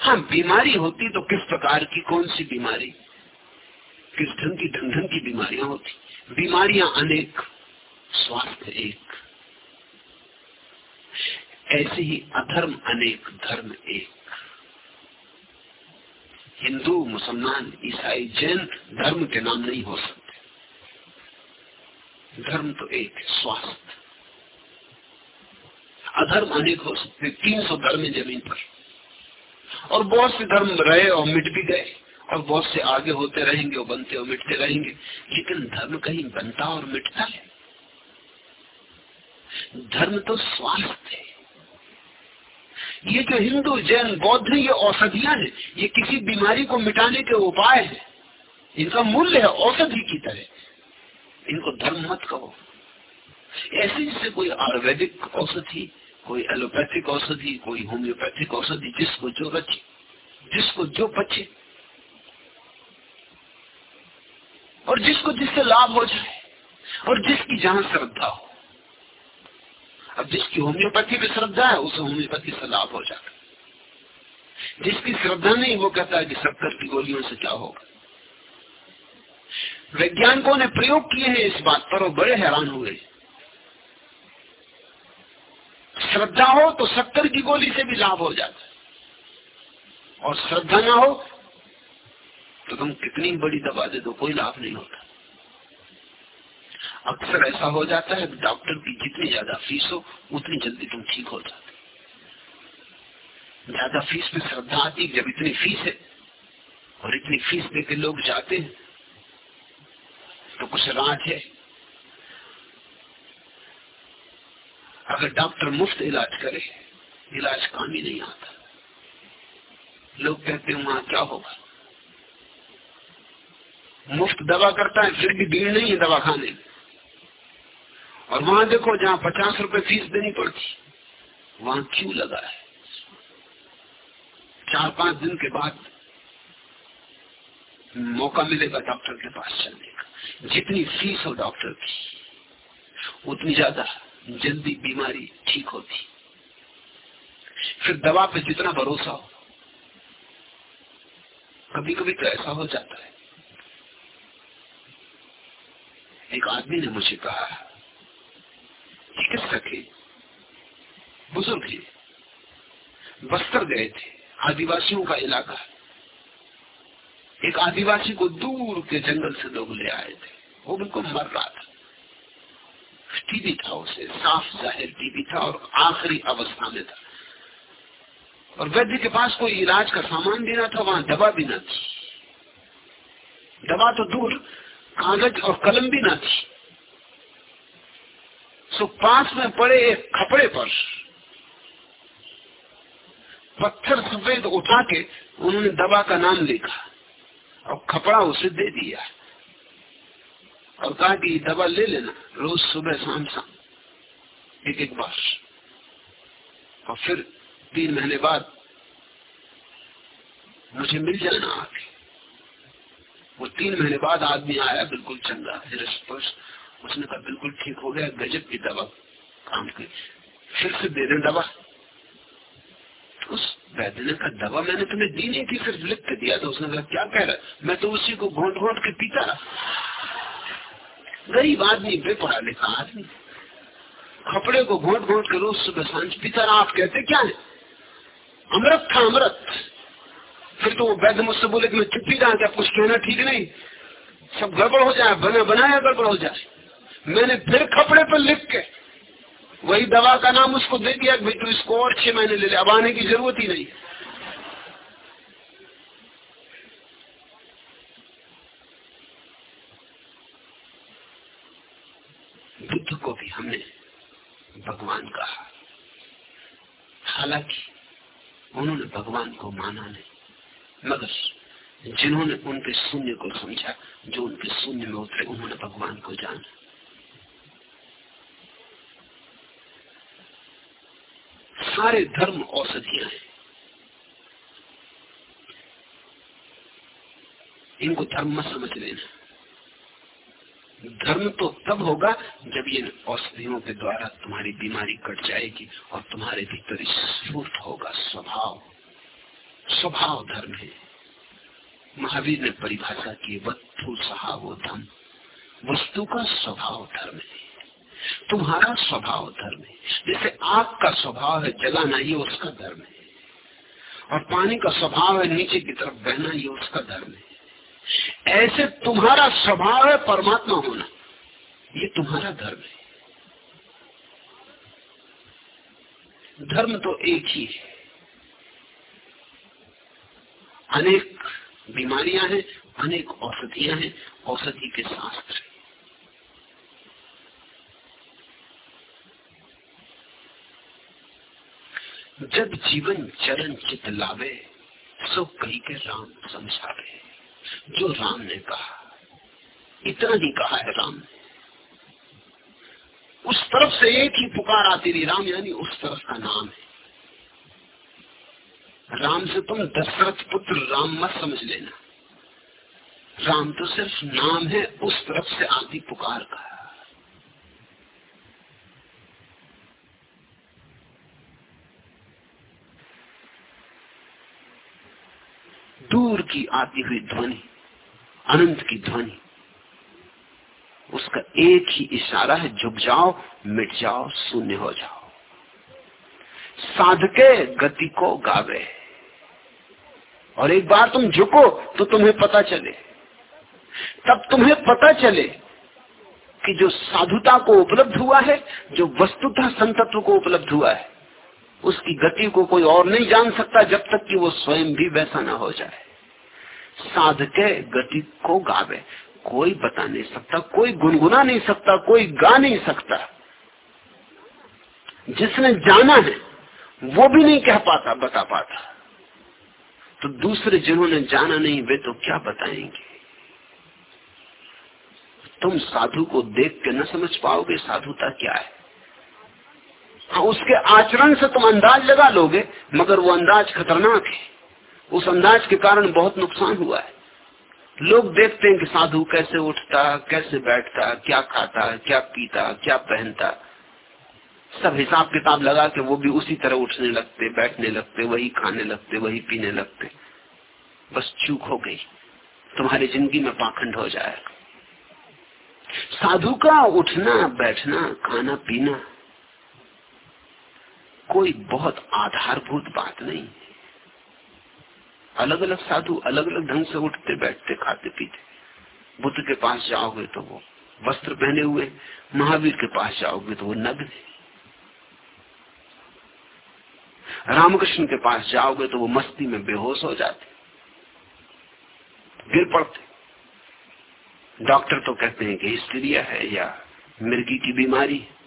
हाँ बीमारी होती तो किस प्रकार की, कौन सी बीमारी? किस ढंग की, ढंग ढंग की बीमारियाँ होती? बीमारियाँ अनेक, स्वास्थ्य एक। ऐसे ही अधर्म अनेक, धर्म एक। हिंदू, मुसलमान, ईसाई जैन धर्म के नाम नहीं हो सकते। धर्म तो एक है स्वास्थ्य। अधर्म अनेक हो सकते, तीन सौ धर्म ज़मीन पर। और बहुत से धर्म रहे और मिट भी गए, और बहुत से आगे होते रहेंगे और बनते और मिटते रहेंगे, लेकिन धर्म कहीं बनता और मिटता है। धर्म तो स्वास्थ्य है। ये जो हिंदू जैन, बौद्ध, ये औषधियाँ हैं, ये किसी बीमारी को मिटाने के उपाय है। इनका मूल्य है औषधि की तरह। इनको धर्म मत कहो। ऐसे जैसे कोई आयुर्वेदिक औषधि, कोई एलोपैथिक औषधि, कोई होम्योपैथिक औषधि, जिसको जो रचे जिसको जो बचे और जिसको जिससे लाभ हो जाए, और जिसकी जहाँ श्रद्धा हो। अब जिसकी होम्योपैथी में श्रद्धा है, उसे होम्योपैथी से लाभ हो जाता जिसकी श्रद्धा नहीं, वो कहता है कि शक्कर की गोलियों से क्या होगा? वैज्ञानिकों ने प्रयोग किए हैं इस बात पर, और बड़े हैरान हुए श्रद्धा हो तो शक्कर की गोली से भी लाभ हो जाता है। और श्रद्धा ना हो तो तुम कितनी बड़ी दवा दे दो, कोई लाभ नहीं होता। अक्सर ऐसा हो जाता है डॉक्टर की जितनी ज़्यादा फ़ीस हो, उतनी जल्दी तुम ठीक हो जाते ज़्यादा फ़ीस में श्रद्धा आती, जब इतनी फ़ीस है, और इतनी फ़ीस देकर लोग जाते हैं तो कुछ राज है। अगर डॉक्टर मुफ़्त इलाज करे, इलाज काम ही नहीं आता। लोग कहते हैं, वहाँ क्या होगा? मुफ़्त दवा करता है, फिर भी भीड़ नहीं है दवा खाने में। और वहाँ देखो जहाँ पचास रुपए फ़ीस देनी पड़ती, वहाँ क्यों लगा है? चार पाँच दिन के बाद मौका मिलेगा डॉक्टर के पास चलने का। जितनी फ़ीस हो डॉक्टर की, उतनी ज़्यादा जल्दी बीमारी ठीक होती। फिर दवा पे जितना भरोसा हो कभी कभी तो ऐसा हो जाता है। एक आदमी ने मुझे कहा चिकित्सक है। बुज़ुर्ग है। बस्तर गए थे, आदिवासियों का इलाका। एक आदिवासी को दूर के जंगल से लोग ले आए थे। वो बिल्कुल मर रहा था। टीबी था उसे, साफ़ ज़ाहिर टीबी था और आखिरी अवस्था में था। और वैद्य के पास कोई इलाज का सामान भी ना था, वहाँ दवा भी ना थी। दवा तो दूर, कागज़ और कलम भी ना थी। सो पास में पड़े एक खपड़े पर पत्थर सफ़ेद उठा के उन्होंने दवा का नाम लिखा और खपड़ा उसे दे दिया और कहा कि दवा ले लेना रोज सुबह शाम शाम, एक एक बार। और फिर तीन महीने बाद मुझे मिल जाना आके वो तीन महीने बाद आदमी आया, बिल्कुल चंगा उसने कहा, बिल्कुल ठीक हो गया, गजब की दवा। काम की फिर से दे दें दवा। उस वैद्य ने कहा दवा मैंने तुम्हें दी नहीं थी, सिर्फ़ लिख के दिया था। उसने कहा, क्या कह रहा है? मैं तो उसी को घोट घोट के पीता गरीब आदमी बेपढ़ा लिखा आदमी। कपड़े को घोट घोट के रोज सुबह साँझ पीता रहा। आप कहते क्या है? अमृत था अमृत। फिर तो वो वैद्य मुझसे बोले कि मैं चुप ही कुछ कहना ठीक नहीं। सब गड़बड़ हो जाए, बना बनाया गड़बड़ हो जाए। मैंने फिर कपड़े पर लिख के वही दवा का नाम उसको दे दिया तू इसको और छह महीने ले ले। अब आने की ज़रूरत ही नहीं। बुद्ध को भी हमने भगवान कहा। हालाँकि उन्होंने भगवान को माना नहीं, मगर जिन्होंने उनके शून्य को समझा, जो उनके शून्य में उतरे, उन्होंने भगवान को जाना। सारे धर्म औषधियाँ हैं। इनको धर्म मत समझ लेना। धर्म तो तब होगा जब ये औषधियों के द्वारा तुम्हारी बीमारी कट जाएगी और तुम्हारे भीतर स्फूर्त होगा स्वभाव। स्वभाव धर्म है। महावीर ने परिभाषा की, वत्थु सहावो धर्म वस्तु का स्वभाव धर्म है। तुम्हारा स्वभाव धर्म है। जैसे आग का स्वभाव है, जलाना ये उसका धर्म है। और पानी का स्वभाव है, नीचे की तरफ़ बहना ये उसका धर्म है। ऐसे तुम्हारा स्वभाव है, परमात्मा होना। ये तुम्हारा धर्म है। धर्म तो एक ही है। अनेक बीमारियाँ हैं, अनेक औषधियाँ हैं, औषधि के शास्त्र जब जीवन चरण चित लावे, सो कही के राम समझावे। जो राम ने कहा, इतना ही कहा है राम ने। उस तरफ़ से एक ही पुकार आती रही, राम यानी उस तरफ़ का नाम है। राम से तुम दशरथ पुत्र राम मत समझ लेना। राम तो सिर्फ़ नाम है, उस तरफ़ से आती पुकार का दूर की आती हुई ध्वनि, अनंत की ध्वनि। उसका एक ही इशारा है, झुक जाओ, मिट जाओ, शून्य हो जाओ। साधके गति को गावे। और एक बार तुम झुको तो तुम्हें पता चले। तब तुम्हें पता चले कि जो साधुता को उपलब्ध हुआ है, जो वस्तुता संतत्व को उपलब्ध हुआ है, उसकी गति को कोई और नहीं जान सकता जब तक कि वो स्वयं भी वैसा ना हो जाए। साधके गति को गावे। कोई बता नहीं सकता, कोई गुनगुना नहीं सकता, कोई गा नहीं सकता। जिसने जाना है, वो भी नहीं कह पाता, बता पाता। तो दूसरे जिन्होंने जाना नहीं, वे तो क्या बताएँगे? तुम साधु को देख के न समझ पाओगे, साधुता क्या है? हाँ उसके आचरण से तुम अंदाज लगा लोगे, मगर वो अंदाज खतरनाक है। उस अंदाज के कारण बहुत नुकसान हुआ है। लोग देखते हैं कि साधु कैसे उठता, कैसे बैठता, क्या खाता, क्या पीता, क्या पहनता। सब हिसाब किताब लगा के वो भी उसी तरह उठने लगते, बैठने लगते, वही खाने लगते, वही पीने लगते। बस चूक हो गई। तुम्हारी ज़िंदगी में पाखंड हो जाएगा साधु का उठना, बैठना, खाना, पीना कोई बहुत आधारभूत बात नहीं। अलग अलग साधु अलग अलग ढंग से उठते, बैठते, खाते, पीते। बुद्ध के पास जाओगे तो वो वस्त्र पहने हुए, महावीर के पास जाओगे तो वो नग्न रामकृष्ण के पास जाओगे तो वो मस्ती में बेहोश हो जाते। गिर पड़ते। डॉक्टर तो कहते हैं कि हिस्टीरिया है या मिर्गी की बीमारी है।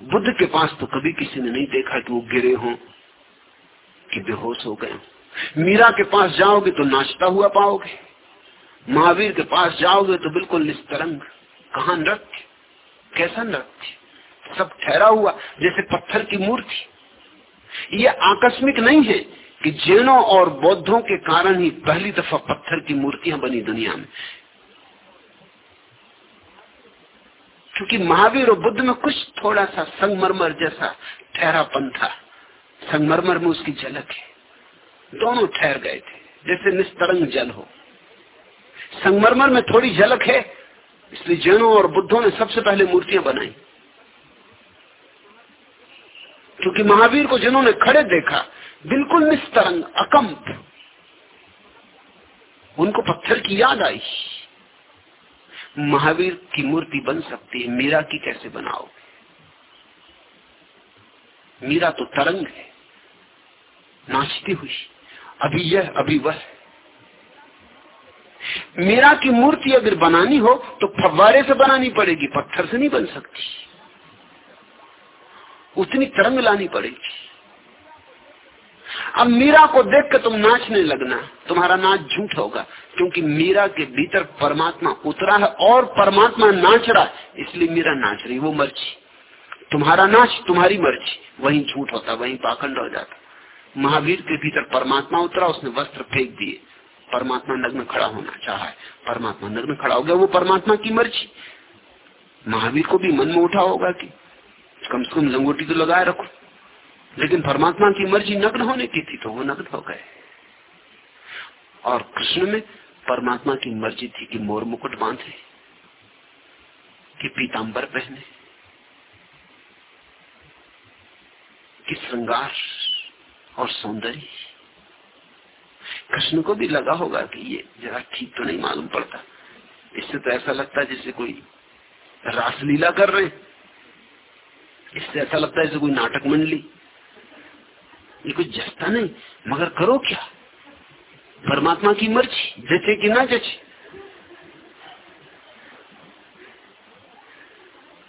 बुद्ध के पास तो कभी किसी ने नहीं देखा कि वो गिरे हों। कि बेहोश हो गए। मीरा के पास जाओगे तो नाचता हुआ पाओगे। महावीर के पास जाओगे तो बिल्कुल निस्तरंग। कहा नृत्य? कैसा नृत्य? सब ठहरा हुआ, जैसे पत्थर की मूर्ति। ये आकस्मिक नहीं है कि जैनों और बौद्धों के कारण ही पहली दफ़ा पत्थर की मूर्तियाँ बनी दुनिया में। क्योंकि महावीर और बुद्ध में कुछ थोड़ा सा संगमरमर जैसा ठहरापन था। संगमरमर में उसकी झलक है। दोनों ठहर गए थे, जैसे निस्तरंग जल हो। संगमरमर में थोड़ी झलक है, इसलिए जैनों और बुद्धों ने सबसे पहले मूर्तियाँ बनाई। क्योंकि महावीर को जिन्होंने खड़े देखा, बिल्कुल निस्तरंग, अकंप, उनको पत्थर की याद आई। महावीर की मूर्ति बन सकती है, मीरा की कैसे बनाओ? मीरा तो तरंग है। नाचती हुई। अभी यह, अभी वह। मीरा की मूर्ति अगर बनानी हो तो फव्वारे से बनानी पड़ेगी, पत्थर से नहीं बन सकती। उतनी तरंग लानी पड़ेगी। अब मीरा को देख कर तुम नाचने लगना। तुम्हारा नाच झूठ होगा, क्योंकि मीरा के भीतर परमात्मा उतरा है और परमात्मा नाच रहा है, इसलिए मीरा नाच रही वो मर्ज़ी। तुम्हारा नाच तुम्हारी मर्ज़ी। वही झूठ होता, वही पाखंड हो जाता। महावीर के भीतर परमात्मा उतरा, उसने वस्त्र फेंक दिए। परमात्मा नग्न खड़ा होना चाहा परमात्मा नग्न खड़ा हो गया, वो परमात्मा की मर्ज़ी। महावीर को भी मन में उठा होगा कि कम से कम लंगोटी तो लगाए रखो। लेकिन परमात्मा की मर्ज़ी नग्न होने की थी तो वो नग्न हो गए। और कृष्ण में परमात्मा की मर्ज़ी थी कि मोर मुकुट बांधे, कि पीताम्बर पहने। कि श्रृंगार और सौंदर्य। कृष्ण को भी लगा होगा कि ये जरा ठीक तो नहीं मालूम पड़ता। इससे तो ऐसा लगता है जैसे कोई रासलीला कर रहे इससे ऐसा लगता है जैसे कोई नाटक मंडली। ये कुछ जचता नहीं, मगर करो क्या? परमात्मा की मर्ज़ी, जचे कि ना जचे?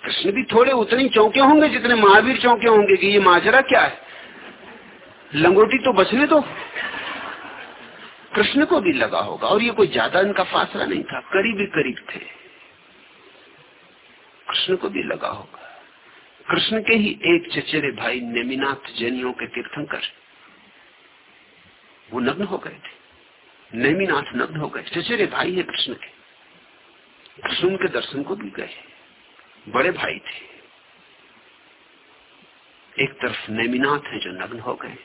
कृष्ण भी थोड़े उतने चौके होंगे जितने महावीर चौके होंगे कि ये माजरा क्या है? लंगोटी तो बचने दो। कृष्ण को भी लगा होगा और ये कोई ज़्यादा इनका फासला नहीं था, करीब करीब थे। कृष्ण को भी लगा होगा। कृष्ण के ही एक चचेरे भाई नेमिनाथ जैनियों के तीर्थंकर, वो नग्न हो गए थे। नेमिनाथ नग्न हो गए। चचेरे भाई है कृष्ण के। कृष्ण के दर्शन को भी गए। बड़े भाई थे। एक तरफ़ नेमिनाथ है जो नग्न हो गए,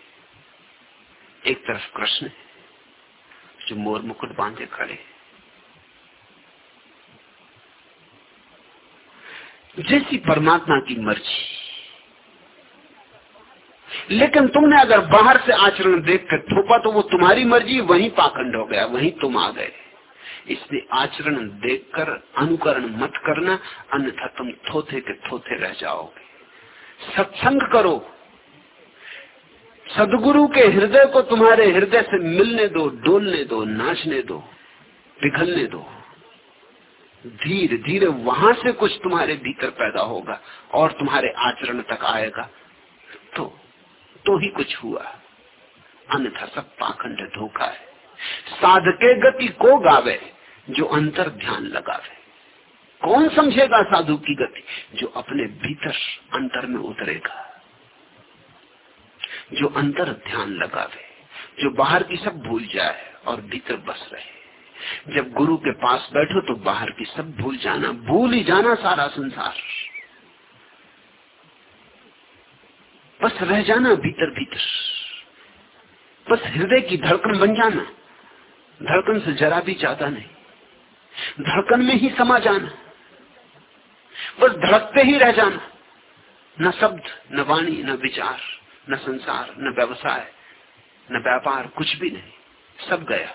एक तरफ़ कृष्ण है जो मोर मुकुट बांधे खड़े जैसी परमात्मा की मर्ज़ी। लेकिन तुमने अगर बाहर से आचरण देखकर थोपा तो वो तुम्हारी मर्ज़ी, वहीं पाखंड हो गया, वहीं तुम आ गए। इसलिए आचरण देखकर, अनुकरण मत करना, अन्यथा तुम थोथे के थोथे रह जाओगे। सत्संग करो। सदगुरु के हृदय को तुम्हारे हृदय से मिलने दो, डोलने दो, नाचने दो, पिघलने दो। धीरे धीरे वहाँ से कुछ तुम्हारे भीतर पैदा होगा और तुम्हारे आचरण तक आएगा। तो तो ही कुछ हुआ। अन्यथा सब पाखंड धोखा है। साधके गति को गावे, जो अंतर ध्यान लगावे। कौन समझेगा साधु की गति? जो अपने भीतर अंतर में उतरेगा। जो अंतर ध्यान लगावे, जो बाहर की सब भूल जाए और भीतर बस रहे। जब गुरु के पास बैठो तो बाहर की सब भूल जाना, भूल ही जाना सारा संसार। बस रह जाना भीतर भीतर बस हृदय की धड़कन बन जाना। धड़कन से जरा भी ज़्यादा नहीं। धड़कन में ही समा जाना। बस धड़कते ही रह जाना। न शब्द, न वाणी, न विचार, न संसार, न व्यवसाय, न व्यापार, कुछ भी नहीं। सब गया।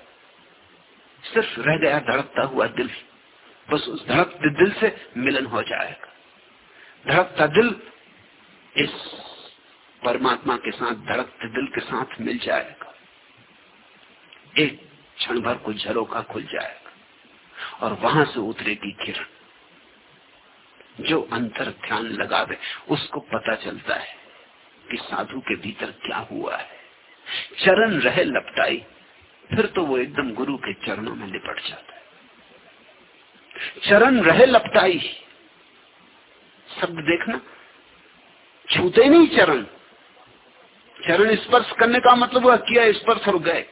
सिर्फ़ रह गया धड़कता हुआ दिल। बस उस धड़कते दिल से मिलन हो जाएगा। धड़कता दिल इस परमात्मा के साथ, धड़कते दिल के साथ मिल जाएगा। एक क्षण भर को झरोका खुल जाएगा। और वहाँ से उतरेगी किरण। जो अंतर ध्यान लगावे, उसको पता चलता है कि साधु के भीतर क्या हुआ है। चरण रहे लपटाई, फिर तो वो एकदम गुरु के चरणों में लिपट जाता है। चरण रहे लपटाई, शब्द देखना, छूते नहीं चरण। चरण स्पर्श करने का मतलब हुआ, किया स्पर्श और गए।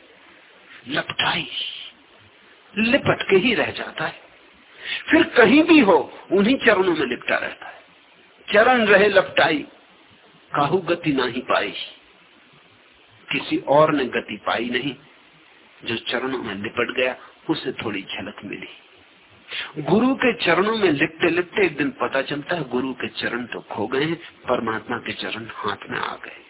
लपटाई लिपट के ही रह जाता है। फिर कहीं भी हो, उन्हीं चरणों में लिपटा रहता है। चरण रहे लपटाई, काहू गति ना ही पाई। किसी और ने गति पाई नहीं। जो चरणों में लिपट गया, उसे थोड़ी झलक मिली। गुरु के चरणों में लिपटे लिपटे एक दिन पता चलता है, गुरु के चरण तो खो गए हैं, परमात्मा के चरण हाथ में आ गए।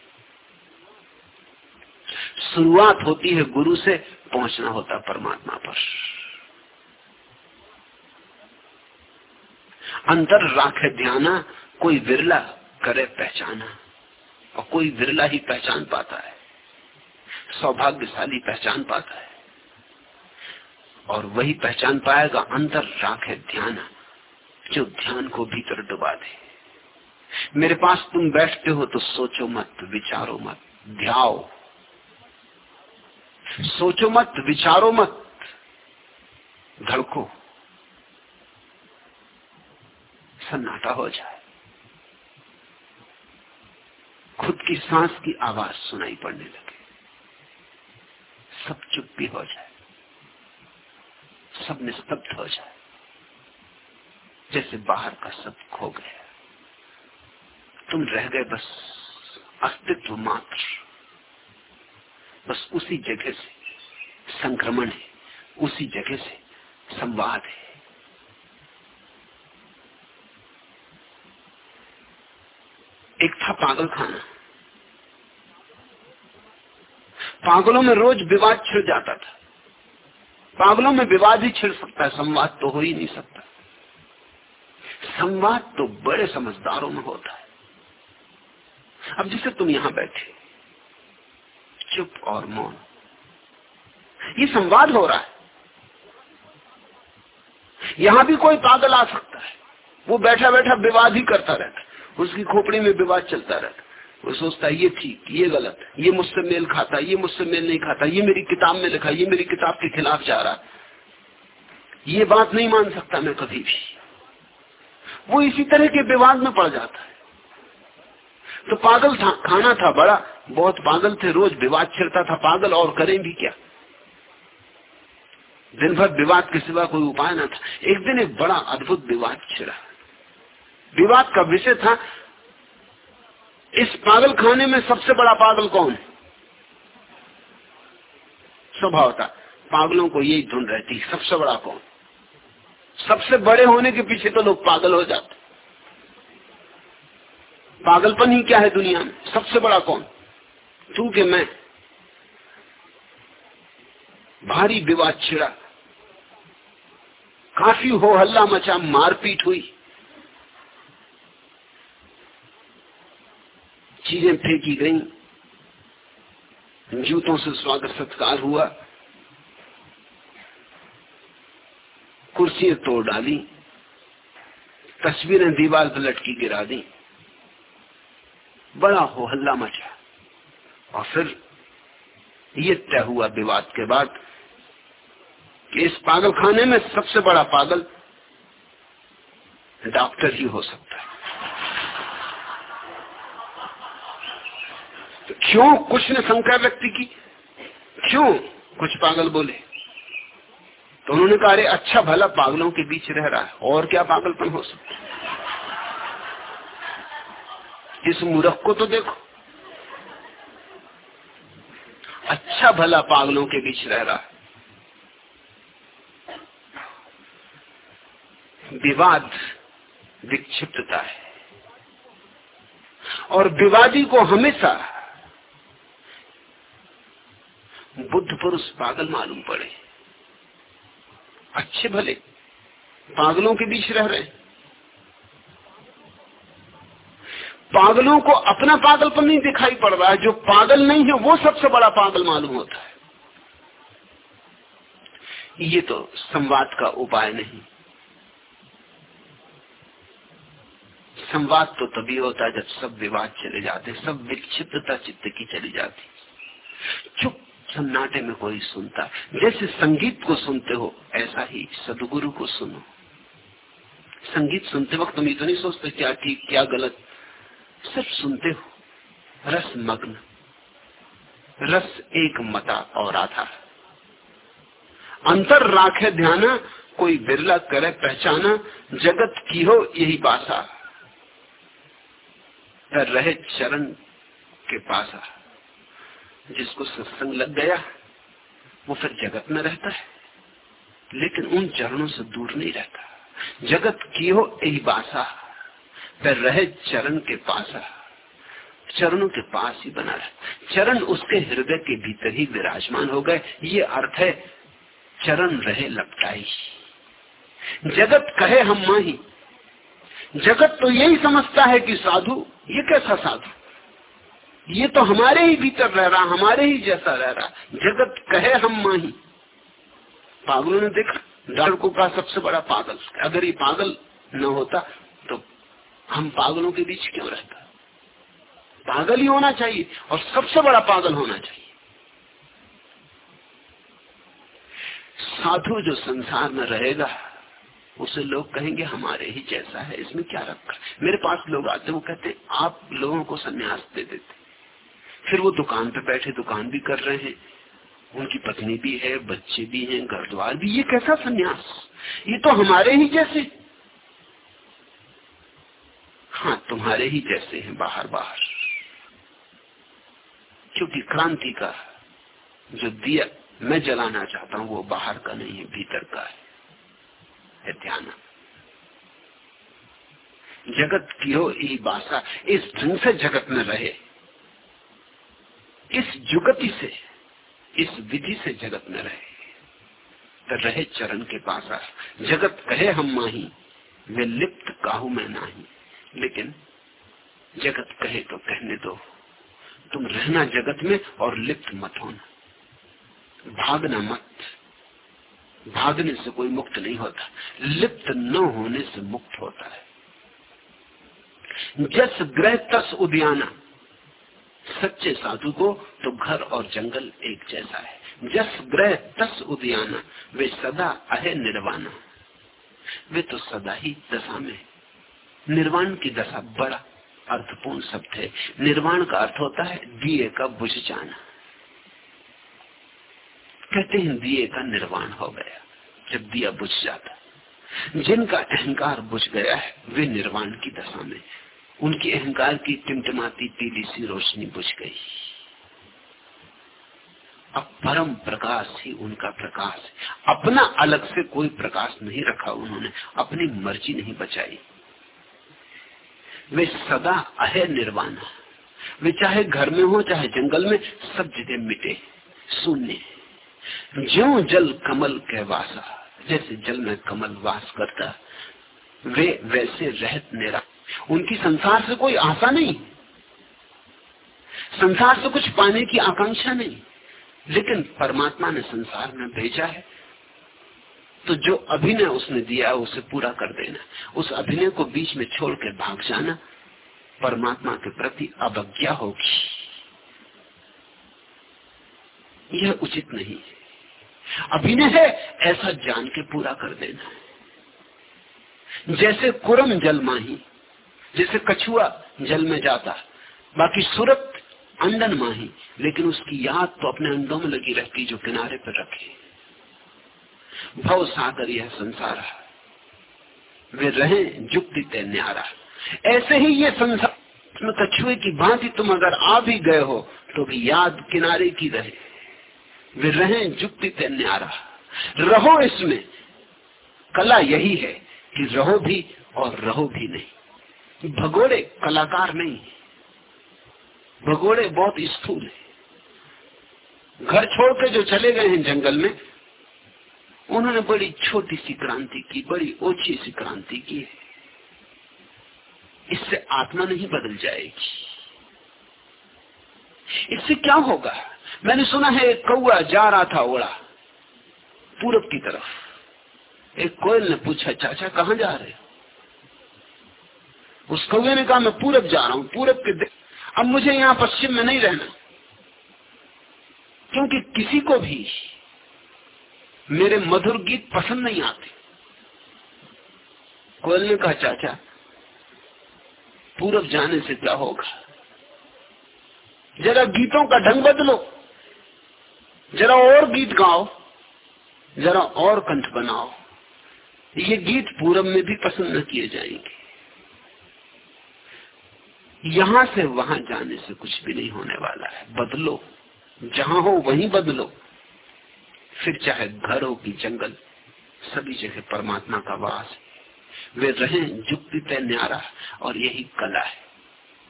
शुरुआत होती है गुरु से पहुँचना होता परमात्मा पर। अंतर राखे ध्याना, कोई विरला करे पहचाना, और कोई विरला ही पहचान पाता है। सौभाग्यशाली पहचान पाता है। और वही पहचान पाएगा अंतर राखे ध्यान, जो ध्यान को भीतर डुबा दे। मेरे पास तुम बैठते हो तो सोचो मत, विचारो मत, ध्याओ। सोचो मत, विचारो मत। धड़को। सन्नाटा हो जाए। खुद की सांस की आवाज़ सुनाई पड़ने लगे। सब चुप्पी हो जाए। सब निस्तब्ध हो जाए। जैसे बाहर का सब खो गया। तुम रह गए बस, अस्तित्व मात्र। बस उसी जगह से संक्रमण है, उसी जगह से संवाद है। एक था पागल खाना। पागलों में रोज विवाद छिड़ जाता था। पागलों में विवाद ही छिड़ सकता है, संवाद तो हो ही नहीं सकता। संवाद तो बड़े समझदारों में होता है। अब जैसे तुम यहाँ बैठे चुप और मौन। ये संवाद हो रहा है। यहाँ भी कोई पागल आ सकता है। वो बैठा बैठा विवाद ही करता रहता उसकी खोपड़ी में विवाद चलता रहता वो सोचता है, ये ठीक, ये गलत ये मुझसे मेल खाता ये मुझसे मेल नहीं खाता ये मेरी किताब में लिखा ये मेरी किताब के खिलाफ जा रहा ये बात नहीं मान सकता मैं कभी भी। वो इसी तरह के विवाद में पड़ जाता है। तो पागल था, खाना था बड़ा, बहुत पागल थे रोज, विवाद छिड़ता था पागल, और करें भी क्या? दिन भर विवाद के सिवा कोई उपाय ना था। एक दिन एक बड़ा अद्भुत विवाद छिड़ा। विवाद का विषय था, इस पागल खाने में सबसे बड़ा पागल कौन? है स्वभाव था। पागलों को यही धुन रहती, सबसे बड़ा कौन? सबसे बड़े होने के पीछे तो लोग पागल हो जाते। पागलपन ही क्या है दुनिया में? सबसे बड़ा कौन? तू के मैं। भारी विवाद छिड़ा। काफ़ी हो हल्ला मचा, मारपीट हुई। चीज़ें फेंकी गई। जूतों से स्वागत सत्कार हुआ। कुर्सियाँ तोड़ डाली। तस्वीरें दीवार पर लटकी गिरा दी। बड़ा हो, हल्ला मचा। और फिर ये तय हुआ विवाद के बाद कि इस पागल खाने में सबसे बड़ा पागल डॉक्टर ही हो सकता है। तो क्यों कुछ ने शंका व्यक्त की? क्यों कुछ पागल बोले? तो उन्होंने कहा, अरे अच्छा भला पागलों के बीच रह रहा है, और क्या पागलपन हो सकता इस मूर्ख को तो देखो। अच्छा भला पागलों के बीच रह रहा है। विवाद विक्षिप्तता है। और विवादी को हमेशा बुद्ध पुरुष पागल मालूम पड़े। अच्छे भले पागलों के बीच रह रहे पागलों को अपना पागलपन नहीं दिखाई पड़ रहा है। जो पागल नहीं है, वो सबसे बड़ा पागल मालूम होता है। ये तो संवाद का उपाय नहीं। संवाद तो तभी होता है जब सब विवाद चले जाते सब विक्षिप्तता चित्त की चली जाती चुप, सन्नाटे में कोई सुनता। जैसे संगीत को सुनते हो, ऐसा ही सदगुरु को सुनो। संगीत सुनते वक्त तुम ये तो नहीं सोचते क्या ठीक, क्या गलत। सिर्फ़ सुनते हो। रस मग्न, रस एक मता और आधा। अंतर राखे ध्यान, कोई बिरला करे पहचाना, जगत की हो यही बासा। रहे चरण के पासा, जिसको सत्संग लग गया, वो फिर जगत में रहता है। लेकिन उन चरणों से दूर नहीं रहता। जगत की हो यही बासा। फिर रहे चरण के पास चरणों के पास ही बना रहा। चरण उसके हृदय के भीतर ही विराजमान हो गए। ये अर्थ है, चरण रहे लपटाई। जगत कहे हम माही। जगत तो यही समझता है कि साधु, ये कैसा साधु? ये तो हमारे ही भीतर रह रहा, हमारे ही जैसा रह रहा। जगत कहे हम माही। पागलों ने देखा, डॉक्टर को कहा, सबसे बड़ा पागल। अगर ये पागल न होता हम पागलों के बीच क्यों रहता? पागल ही होना चाहिए और सबसे बड़ा पागल होना चाहिए। साधु जो संसार में रहेगा, उसे लोग कहेंगे, हमारे ही जैसा है, इसमें क्या रखा? मेरे पास लोग आते, वो कहते आप लोगों को संन्यास दे देते। फिर वो दुकान पे बैठे, दुकान भी कर रहे हैं। उनकी पत्नी भी है, बच्चे भी हैं, घर द्वार भी। ये कैसा संन्यास? ये तो हमारे ही जैसे। हाँ तुम्हारे ही जैसे हैं बाहर बाहर। क्योंकि क्रांति का जो दिया मैं जलाना चाहता हूँ, वो बाहर का नहीं है, भीतर का है। ध्यान। जगत की हो यही भाषा इस ढंग से जगत में रहे। इस जुगति से, इस विधि से जगत में रहे। तो रहे चरण के पास। जगत कहे हम माही, वे लिप्त काहू में नाही। लेकिन जगत कहे तो कहने दो। तुम रहना जगत में और लिप्त मत होना। भागना मत। भागने से कोई मुक्त नहीं होता। लिप्त न होने से मुक्त होता है। जस ग्रह तस उद्याना। सच्चे साधु को तो घर और जंगल एक जैसा है। जस ग्रह तस उद्याना। वे सदा अहे निर्वाणा। वे तो सदा ही दशा में निर्वाण की दशा, बड़ा अर्थपूर्ण शब्द है। निर्वाण का अर्थ होता है, दिए का बुझ जाना। कहते हैं, दिए का निर्वाण हो गया, जब दिया बुझ जाता। जिनका अहंकार बुझ गया है, वे निर्वाण की दशा में। उनकी अहंकार की टिमटिमाती, पीली सी रोशनी बुझ गई। अब परम प्रकाश ही उनका प्रकाश अपना अलग से कोई प्रकाश नहीं रखा उन्होंने, अपनी मर्ज़ी नहीं बचाई। वे सदा अहे निर्वाण वे चाहे घर में हो, चाहे जंगल में, सब जगह मिटे, शून्य ज्यो जल कमल के वासा, जैसे जल में कमल वास करता वे वैसे रहत निरा उनकी संसार से कोई आशा नहीं। संसार से कुछ पाने की आकांक्षा नहीं। लेकिन परमात्मा ने संसार में भेजा है। तो जो अभिनय उसने दिया है, उसे पूरा कर देना। उस अभिनय को बीच में छोड़ के भाग जाना, परमात्मा के प्रति अवज्ञा होगी। यह उचित नहीं है। अभिनय है, ऐसा जान के पूरा कर देना। जैसे कुरम जल माही, जैसे कछुआ जल में जाता, बाकी सूरत अंडन माही, लेकिन उसकी याद तो अपने अंडों में लगी रहती, जो किनारे पर रखे। भव सागर यह संसार वे रहे जुक्ति ते न्यारा ऐसे ही ये संसार में कछुए की भांति तुम अगर आ भी गए हो तो भी याद किनारे की रहे। वे रहे जुक्ति ते न्यारा रहो इसमें। कला यही है कि रहो भी और रहो भी नहीं। भगोड़े कलाकार नहीं भगोड़े बहुत स्थूल है। घर छोड़ के जो चले गए हैं जंगल में उन्होंने बड़ी छोटी सी क्रांति की, बड़ी ओछी सी क्रांति की। इससे आत्मा नहीं बदल जाएगी। इससे क्या होगा? मैंने सुना है, एक कौआ जा रहा था ओड़ा पूरब की तरफ़। एक कोयल ने पूछा, चाचा, कहाँ जा रहे हो? उस कौए ने कहा, मैं पूरब जा रहा हूँ, पूरब के अब मुझे यहाँ पश्चिम में नहीं रहना, क्योंकि किसी को भी मेरे मधुर गीत पसंद नहीं आते। कोयल ने कहा, चाचा, पूरब जाने से क्या होगा? जरा गीतों का ढंग बदलो। जरा और गीत गाओ। जरा और कंठ बनाओ। ये गीत पूरब में भी पसंद न किए जाएँगे। यहाँ से वहाँ जाने से कुछ भी नहीं होने वाला है। बदलो। जहाँ हो, वहीं बदलो। फिर चाहे घर हो कि जंगल, सभी जगह परमात्मा का वास वे रहे जुक्ति तय न्यारा और यही कला है।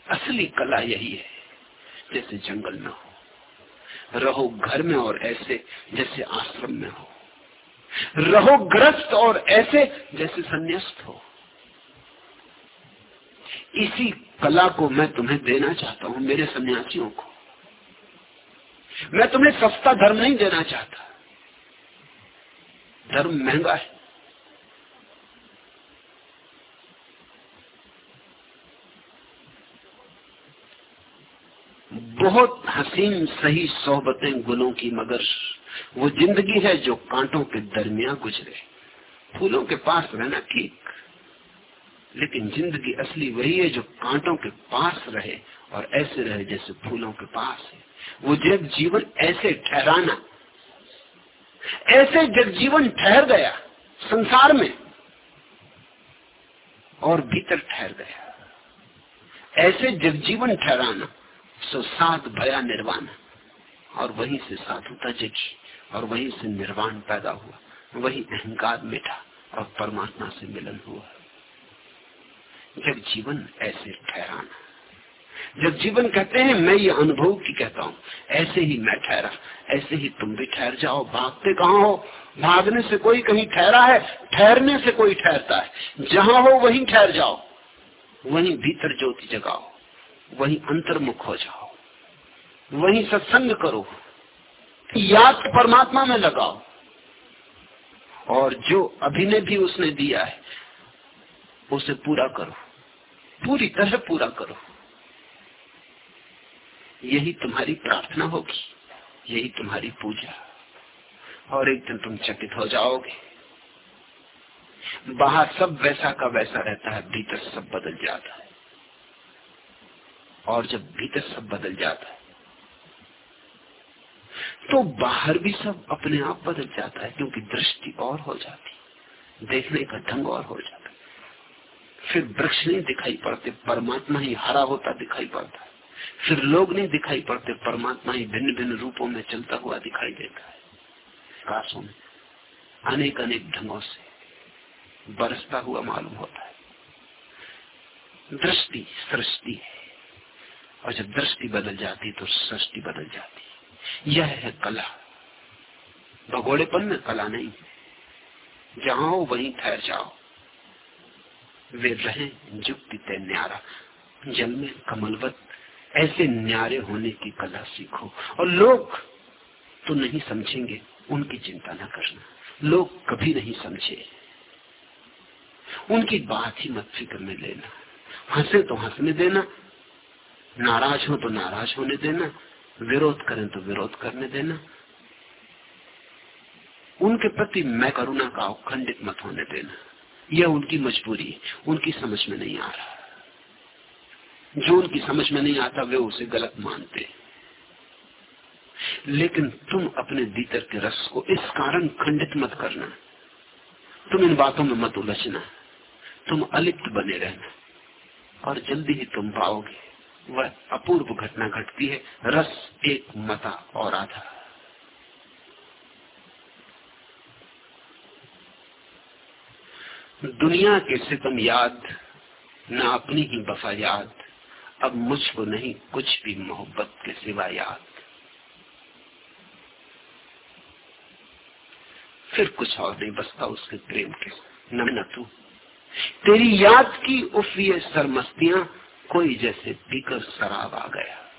असली कला यही है, जैसे जंगल में हो। रहो घर में और ऐसे जैसे आश्रम में हो। रहो ग्रस्त और ऐसे जैसे संन्यास्त हो। इसी कला को मैं तुम्हें देना चाहता हूँ, मेरे सन्यासियों को। मैं तुम्हें सस्ता धर्म नहीं देना चाहता। धर्म महँगा है। बहुत हसीन सही सोहबतें गुलों की मगर, वो ज़िंदगी है जो कांटों के दरमिया गुजरे। फूलों के पास रहना ठीक, लेकिन ज़िंदगी असली वही है जो कांटों के पास रहे और ऐसे रहे जैसे फूलों के पास है। वो जग जीवन ऐसे ठहराना ऐसे जग जीवन ठहर गया, संसार में, और भीतर ठहर गया। ऐसे जग जीवन ठहराना, सो सात भया निर्वाण। और वहीं से साधुता जगी, और वहीं से निर्वाण पैदा हुआ। वही अहंकार मिटा, और परमात्मा से मिलन हुआ। जब जीवन ऐसे ठहराना। जब जीवन कहते हैं, मैं ये अनुभव की कहता हूँ, ऐसे ही मैं ठहरा, ऐसे ही तुम भी ठहर जाओ, भागते कहा हो? भागने से कोई कहीं ठहरा है? ठहरने से कोई ठहरता है। जहाँ हो, वहीं ठहर जाओ। वहीं भीतर ज्योति जगाओ। वहीं अंतर्मुख हो जाओ। वहीं सत्संग करो। याद परमात्मा में लगाओ। और जो अभिनय भी उसने दिया है, उसे पूरा करो। पूरी तरह पूरा करो। यही तुम्हारी प्रार्थना होगी, यही तुम्हारी पूजा। और एक दिन तुम चकित हो जाओगे। बाहर सब वैसा का वैसा रहता है, भीतर सब बदल जाता है। और जब भीतर सब बदल जाता है तो बाहर भी सब अपने आप बदल जाता है, क्योंकि दृष्टि और हो जाती देखने का ढंग और हो जाता फिर वृक्ष नहीं दिखाई पड़ते, परमात्मा ही हरा होता दिखाई पड़ता है। फिर लोग नहीं दिखाई पड़ते, परमात्मा ही भिन्न भिन्न रूपों में चलता हुआ दिखाई देता है। काशों में अनेक अनेक ढंगों से बरसता हुआ मालूम होता है। दृष्टि सृष्टि है, और जब दृष्टि बदल जाती तो सृष्टि बदल जाती यह है कला। भगोड़ेपन में कला नहीं जहाँ हो, वहीं ठहर जाओ। वे रहे जुक्ति तय न्यारा जल में कमलवत ऐसे न्यारे होने की कला सीखो। और लोग तो नहीं समझेंगे, उनकी चिंता न करना। लोग कभी नहीं समझे। उनकी बात ही मत फ़िक्र में लेना। हंसे तो हंसने देना, नाराज़ हो तो नाराज़ होने देना, विरोध करें तो विरोध करने देना। उनके प्रति मैं करुणा का खंडित मत होने देना। यह उनकी मजबूरी उनकी समझ में नहीं आ रहा। जो उनकी समझ में नहीं आता, वे उसे गलत मानते लेकिन तुम अपने भीतर के रस को इस कारण खंडित मत करना। तुम इन बातों में मत उलझना। तुम अलिप्त बने रहना। और जल्दी ही तुम पाओगे, वह अपूर्व घटना घटती है, रस एक मता और आधा। दुनिया के सितम याद, न अपनी ही बफा याद। अब मुझको नहीं, कुछ भी मोहब्बत के सिवा याद। फिर कुछ और नहीं बसता उसके प्रेम के। न न तू। तेरी याद की उफ ये सरमस्तियाँ, कोई जैसे पीकर शराब आ गया।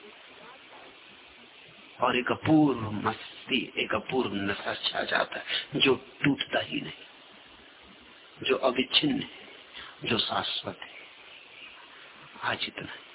और एक अपूर्व मस्ती, एक अपूर्व नशा छा जाता है, जो टूटता ही नहीं, जो अविच्छिन्न है, जो शाश्वत है। आज इतना